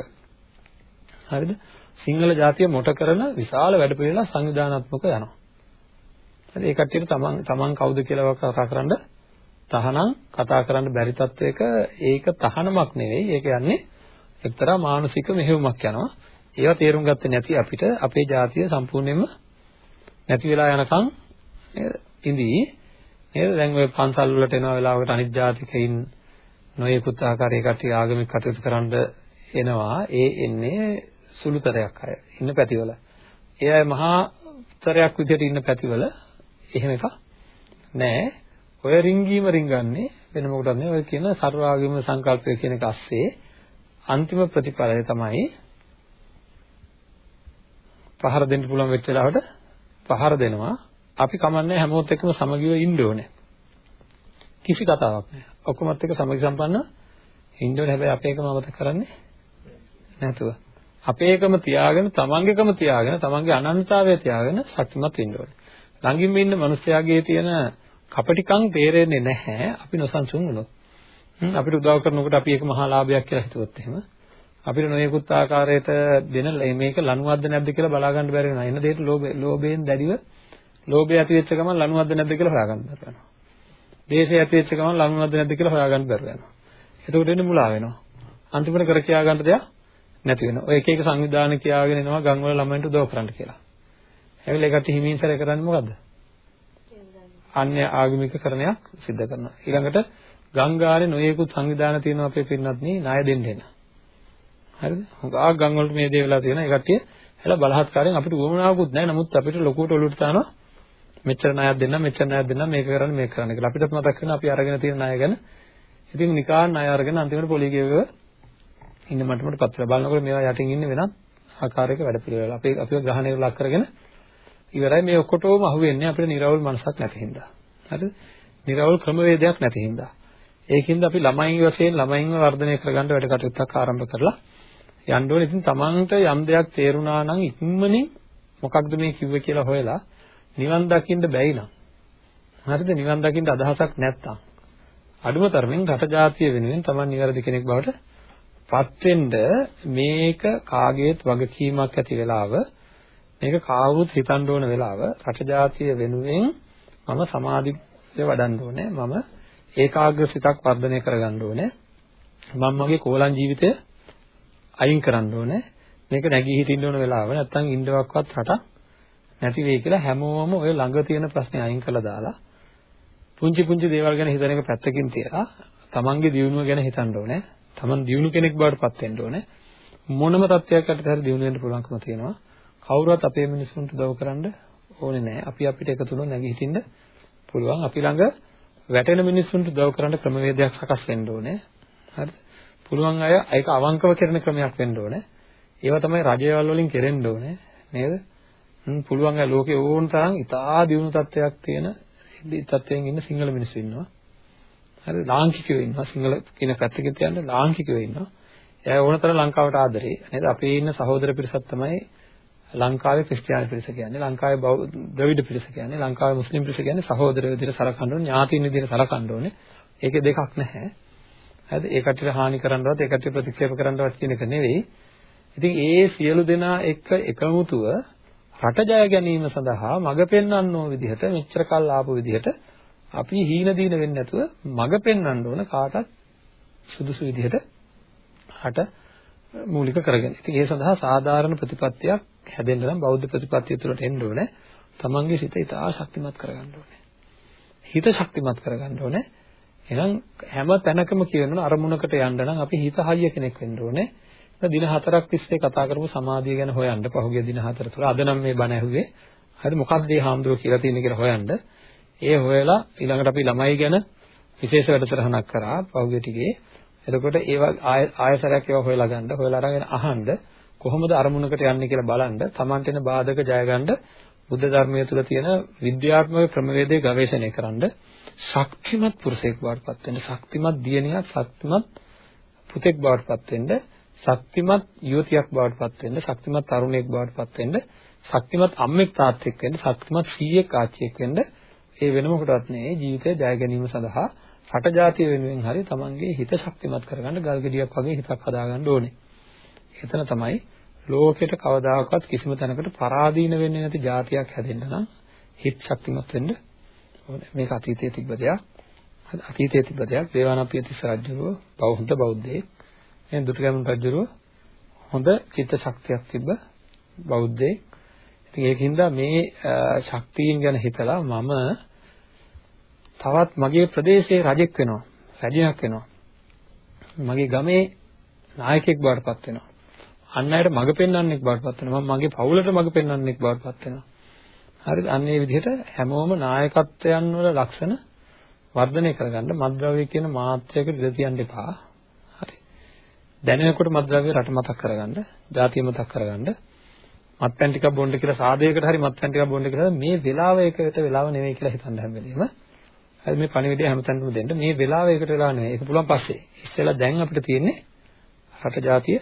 හරිද? සිංහල ජාතිය මොට කරන විශාල වැඩපිළිවෙල සංවිධානාත්මක යනවා. හරි ඒ කට්ටියට තමන් තමන් කවුද කියලා කතා කරන්න තහනම් කතා කරන්න බැරි තත්වයක ඒක තහනමක් නෙවෙයි. ඒක යන්නේ එක්තරා මානසික මෙහෙයුමක් යනවා. ඒවා තේරුම් ගත්තේ නැති අපිට අපේ ජාතිය සම්පූර්ණයෙන්ම නැති වෙලා යනකම් ඉඳී. නේද? දැන් ඔය පන්සල් වලට එන වෙලාවකට අනිත් ජාතිකයින් නොයෙකුත් ආකාරයක කටි ආගමික කටයුතු කරන්න එනවා. ඒ එන්නේ සුළුතරයක් අය ඉන්න පැතිවල. ඒ අය මහා තරයක් විදිහට ඉන්න පැතිවල එහෙම එකක් නෑ. ඔය රිංගීම රිංගන්නේ වෙන මොකටද නෙවෙයි. ඔය කියන සර්වාගම සංකල්පය කියන එක ASCII අන්තිම ප්‍රතිඵලය තමයි පහර දෙන්න පුළුවන් වෙච්ච වෙලාවට පහර දෙනවා. අපි කමන්නේ හැමෝත් එක්කම සමගිව ඉන්න ඕනේ. කිසි කතාවක් නෑ. ඔක්කොමත් එක්ක සමගි සම්පන්න ඉන්න ඕනේ. හැබැයි අපේ එකම අවත කරන්නේ නැතුව. අපේ එකම තියාගෙන තමන්ගේකම තියාගෙන තමන්ගේ අනන්‍යතාවය තියාගෙන ශක්තිමත් වෙන්න ඕනේ. ළඟින්ම ඉන්න මිනිස්යාගේ තියෙන කපටිකම් තේරෙන්නේ නැහැ අපි නොසන්සුන් වුණොත්. අපිට උදව් කරනකොට අපි ඒක මහා ලාභයක් කියලා හිතුවොත් එහෙම අපිට නොයෙකුත් ආකාරයට දෙන මේක ලනුවක්ද නැද්ද කියලා බලා ගන්න බැරි වෙනවා. එන දෙයට ලෝභයෙන් දැඩිව ලෝභය ඇති වෙච්ච ගමන් ලනුවක්ද නැද්ද කියලා හොයාගන්න බැරි වෙනවා. දේශය ඇති වෙච්ච ගමන් ලනුවක්ද නැද්ද කියලා හොයාගන්න බැරි වෙනවා. එතකොට එන්නේ මුලා වෙනවා. අන්තිමට කර කියා ගන්න දෙයක් නැති වෙනවා. ඔය එක එක සංවිධාන කියාගෙන එනවා ගම් වල ළමයින්ට උදව් කරන්න කියලා. හැබැයි ඒකට හිමින්සර කරන්නේ මොකද්ද? අන්‍ය ආගමික කරණයක් සිද්ධ කරනවා. ඊළඟට ගංගාවේ නොයෙකුත් සංවිධාන තියෙනවා අපේ පින්නත් නේ ණය දෙන්න එන. හරිද? හුඟා ගම් වලට මේ දේ වෙලා තියෙනවා. ඒ කට්ටිය හැල බලහත්කාරයෙන් අපිට උවමනාවකුත් නැහැ. නමුත් අපිට ලොකුවට ඔලුවට තානවා මෙච්චර ණයක් දෙන්න මෙච්චර ණයක් දෙන්න මේක කරන්න මේක කරන්න කියලා. අපිටත් මතක් වෙනවා අපි අරගෙන තියෙන ණය ගැන. ඉතින් නිකාන් ණය අරගෙන අන්තිමට පොලිය ගෙවව ඉන්න මට්ටමට පත් වෙලා බලනකොට මේවා යටින් ඉන්නේ වෙනත් ආකාරයක වැඩ පිළිවෙල. අපි අපිව ග්‍රහණය ලක් කරගෙන ඉවරයි මේ ඔක්කොටම අහුවෙන්නේ අපිට නිර්වල් මනසක් නැති හින්දා. හරිද? නිර්වල් ක්‍රමවේදයක් නැති හින්දා. ඒකින්ද අපි ළමයින් වශයෙන් ළමයින්ව වර්ධනය කරගන්න වැඩ කටයුත්තක් ආරම්භ කරලා යන්න ඕනේ. ඉතින් තමන්ට යම් දෙයක් තේරුණා නම් ඉක්මනින් මොකක්ද මේ කිව්වේ කියලා හොයලා නිවන් දකින්න බැයි නම් හරිද? නිවන් දකින්න අදහසක් නැත්තම් අඩුම තරමින් රට ජාතිය වෙනුවෙන් තමන් නිවැරදි කෙනෙක් බවට පත් වෙන්න මේක කාගේත් වගකීමක් ඇති වෙලාව මේක කාවුරුත් හිතන්න ඕන වෙලාව රට ජාතිය වෙනුවෙන් මම සමාධිය වඩන්න ඕනේ. මම ඒකාග්‍ර සිතක් වර්ධනය කරගන්න ඕනේ. මම මගේ කෝලං ජීවිතය අයින් කරන්න ඕනේ. මේක නැගී හිටින්න ඕන වෙලාව නැත්තම් ඉන්දවක්වත් රටක් නැති වෙයි කියලා හැමෝම ඔය ළඟ තියෙන ප්‍රශ්නේ අයින් කරලා දාලා පුංචි පුංචි දේවල් ගැන හිතන එක පැත්තකින් තියලා තමන්ගේ දියුණුව ගැන හිතන්න ඕනේ. තමන් දියුණු කෙනෙක් බවට පත් වෙන්න ඕනේ. මොනම තත්ත්වයක් යටතේ හරි දියුණු වෙන්න පුළුවන්කම තියෙනවා. කවුරුවත් අපේ මිනිස්සුන්ට උදව් කරන්න ඕනේ නැහැ. අපි අපිට එකතු වුණොත් නැගිටින්න පුළුවන්. අපි ළඟ වැටෙන මිනිස්සුන්ට උදව් කරන්න ක්‍රමවේදයක් සකස් වෙන්න ඕනේ. හරිද? පුළුවන් අය ඒක අවංකව කරන ක්‍රමයක් වෙන්න ඕනේ. ඒවා තමයි රජයවල් වලින් කෙරෙන්න ඕනේ. නේද? පුළුවන් අය ලෝකේ ඕන තරම් ඉතා දියුණු තත්ත්වයක් තියෙන තත්ත්වයෙන් ඉන්න සිංහල මිනිස්සු ඉන්නවා. හරි ලාංකිකයෝ ඉන්නවා. සිංහල කියන පැත්තකින් තියන්න ලාංකිකයෝ ඉන්නවා. එයා ඕනතරම් ලංකාවට ආදරේ. නේද? අපේ ඉන්න සහෝදර පිරිසක් තමයි ලංකාවේ ක්‍රිස්තියානි පිරිස කියන්නේ ලංකාවේ ද්‍රවිඩ පිරිස කියන්නේ ලංකාවේ මුස්ලිම් පිරිස කියන්නේ සහෝදරයෝ විදිහට සලකන්න ඕනේ ඥාතීන් විදිහට සලකන්න ඕනේ. ඒකේ දෙකක් නැහැ. හරිද? ඒ කට්ටියට හානි කරන්නවත් ඒ කට්ටිය ප්‍රතික්ෂේප කරන්නවත් කියන එක නෙවෙයි. ඉතින් ඒ සියලු දෙනා එක්ක එකමුතුව රට ජය ගැනීම සඳහා මඟ පෙන්වන්නෝ විදිහට මෙච්චර කල් ආපු විදිහට අපි හීන දීන වෙන්නේ නැතුව මඟ පෙන්වන්න ඕන කාටත් සුදුසු විදිහට රට මූලික කරගෙන. ඉතින් ඒ සඳහා සාධාරණ ප්‍රතිපත්තියක් හැදෙන්න නම් බෞද්ධ ප්‍රතිපත්තිය තුළට එන්න ඕනේ. තමන්ගේ සිත ඉතා ශක්තිමත් කරගන්න ඕනේ. හිත ශක්තිමත් කරගන්න ඕනේ. එහෙනම් හැම තැනකම කියනවා අරමුණකට යන්න නම් අපි හිත හයිය කෙනෙක් වෙන්න ඕනේ. දින හතරක් තිස්සේ කතා කරපු සමාධිය ගැන හොයන්න පහුගිය දින හතර තුළ අද නම් මේ බණ ඇහුවේ. හරිද මොකක්ද මේ හාමුදුරුවෝ කියලා තියෙන්නේ කියලා හොයන්න. ඒ හොයලා ඊළඟට අපි ළමයි ගැන විශේෂ වැඩසටහනක් කරා පහුගිය ටිකේ. එතකොට ඒවා ආයසරයක් ඒවා හොයලා ගන්න හොයලා අරගෙන අහන්න කොහොමද අරමුණකට යන්නේ කියලා බලන්න තමන්ට එන බාධක ජය ගන්න බුද්ධ ධර්මයේ තුල තියෙන විද්‍යාත්මක ක්‍රමවේදය ගවේෂණය කරන්න ශක්තිමත් පුරුෂයෙක් බවට පත් වෙන්න ශක්තිමත් දියණියක් ශක්තිමත් පුතෙක් බවට පත් වෙන්න ශක්තිමත් යුවතියක් බවට පත් වෙන්න ශක්තිමත් තරුණයෙක් බවට පත් වෙන්න ශක්තිමත් අම්මෙක් තාත්තෙක් වෙන්න ශක්තිමත් සීයෙක් ආච්චියෙක් වෙන්න ඒ වෙන මොකටවත් නෙවෙයි ජීවිතය ජය ගැනීම සඳහා රට ජාතිය වෙනුවෙන් හරි තමන්ගේ හිත ශක්තිමත් කරගන්න ගල් ගෙඩියක් වගේ හිතක් හදාගන්න ඕනේ. එතන තමයි ලෝකෙට කවදාකවත් කිසිම තැනකට පරාදීන වෙන්නේ නැති જાතියක් හැදෙන්න නම් හිත ශක්තිමත් වෙන්න ඕනේ. මේක අතීතයේ තිබ්බ දෙයක්. අතීතයේ තිබ්බ දෙයක්. දේවානම්පිය තිස්ස රජුව බෞද්ධ බෞද්ධයෙක්. එහෙනම් දුටුගැමුණු රජුව හොඳ චිත්ත ශක්තියක් තිබ්බ බෞද්ධයෙක්. ඉතින් ඒකින්ද මේ ශක්තියින් ගැන හිතලා මම තවත් මගේ ප්‍රදේශයේ රජෙක් වෙනවා. රජයක් වෙනවා. මගේ ගමේ නායකයෙක් බවට පත් වෙනවා. අන් අයට මඟ පෙන්වන්නෙක් බවට පත් වෙනවා. මම මගේ පවුලට මඟ පෙන්වන්නෙක් බවට පත් වෙනවා. හරිද? අන්න ඒ විදිහට හැමෝම නායකත්වයන් වල ලක්ෂණ වර්ධනය කරගන්න මද්ද්‍රව්‍ය කියන මාත්‍රයකට ඉඳ තියන්න එපා. හරි. දැනෙනකොට මද්ද්‍රව්‍ය රට මතක් කරගන්න, ජාතිය මතක් කරගන්න. මත්පැන් ටිකක් බොන්න කියලා සාදයකට හරි මත්පැන් ටිකක් බොන්න කියලා මේ වෙලාව ඒකට වෙලාව නෙවෙයි කියලා හිතන්න හැම වෙලෙම. හරි මේ පණිවිඩය හැමතැනම දෙන්න. මේ වෙලාව ඒකට වෙලාව නෙවෙයි. ඒක පුළුවන් පස්සේ. ඉස්සෙල්ලා දැන් අපිට තියෙන්නේ රට ජාතිය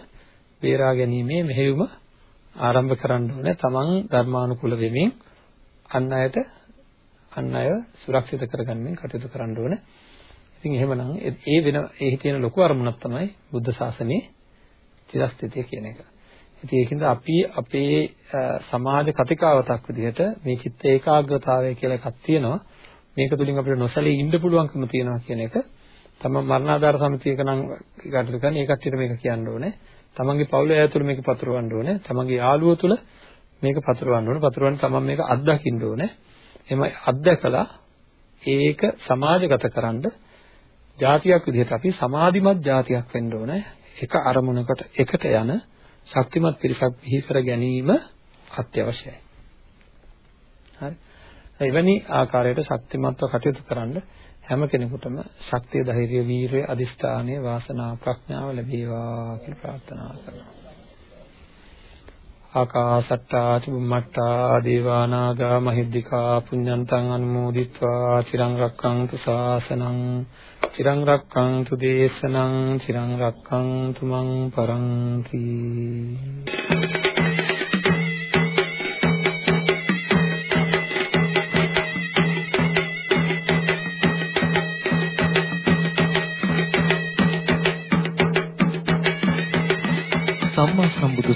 බේරා ගැනීමේ මෙහෙයුම ආරම්භ කරන්න ඕනේ. තමන් ධර්මානුකූල වෙමින් අන් අයට අන් අය සුරක්ෂිත කරගන්නමින් කටයුතු කරන්න ඕනේ. ඉතින් එහෙමනම් ඒ වෙන ඒ තියෙන ලොකු අරමුණක් තමයි බුද්ධ ශාසනයේ චිරස්ථිතිය කියන එක. ඉතින් ඒකින්ද අපි අපේ සමාජ කතිකාවතක් විදිහට මේ චිත්ත ඒකාග්‍රතාවය කියලා එකක් තියෙනවා. මේක තුලින් අපිට නොසැලී ඉන්න පුළුවන්කම තියෙනවා කියන එක තමයි මරණාධාර සමිතියක නම් කටයුතු කරන්නේ ඒ කට්ටියට මේක කියන්න ඕනේ. තමන්ගේ පවුලේ අය තුළ මේක පතුරවන්න ඕනේ. තමන්ගේ යාළුවෝ තුළ මේක පතුරවන්න ඕනේ. පතුරවන්න තමන් මේක අත්දකින්න ඕනේ. එහෙම අත්දකලා ඒක සමාජගත කරන්න જાතියක් විදිහට අපි සමාධිමත් જાතියක් වෙන්න ඕනේ. එක අරමුණකට එකට යන ශක්තිමත් පිරිසක් බිහි කර ගැනීම අත්‍යවශ්‍යයි. හරි. එවැනි ආකාරයට ශක්තිමත්ව කටයුතු කරන්න හැම කෙනෙකුටම ශක්තිය, ධෛර්යය, වීරිය, අදිෂ්ඨානය, වාසනාව, ප්‍රඥාව ලැබේවා කියලා ප්‍රාර්ථනා කරනවා. ආකාසට්ටා චුම්මට්ටා දේවා නාග මහිද්దికා පුඤ්ඤන්තං අනුමෝදිත්වා චිරං රක්ඛන්තු ශාසනං චිරං රක්ඛන්තු දේශනං චිරං රක්ඛන්තු මං පරන්ති සම්මා සම්බුදු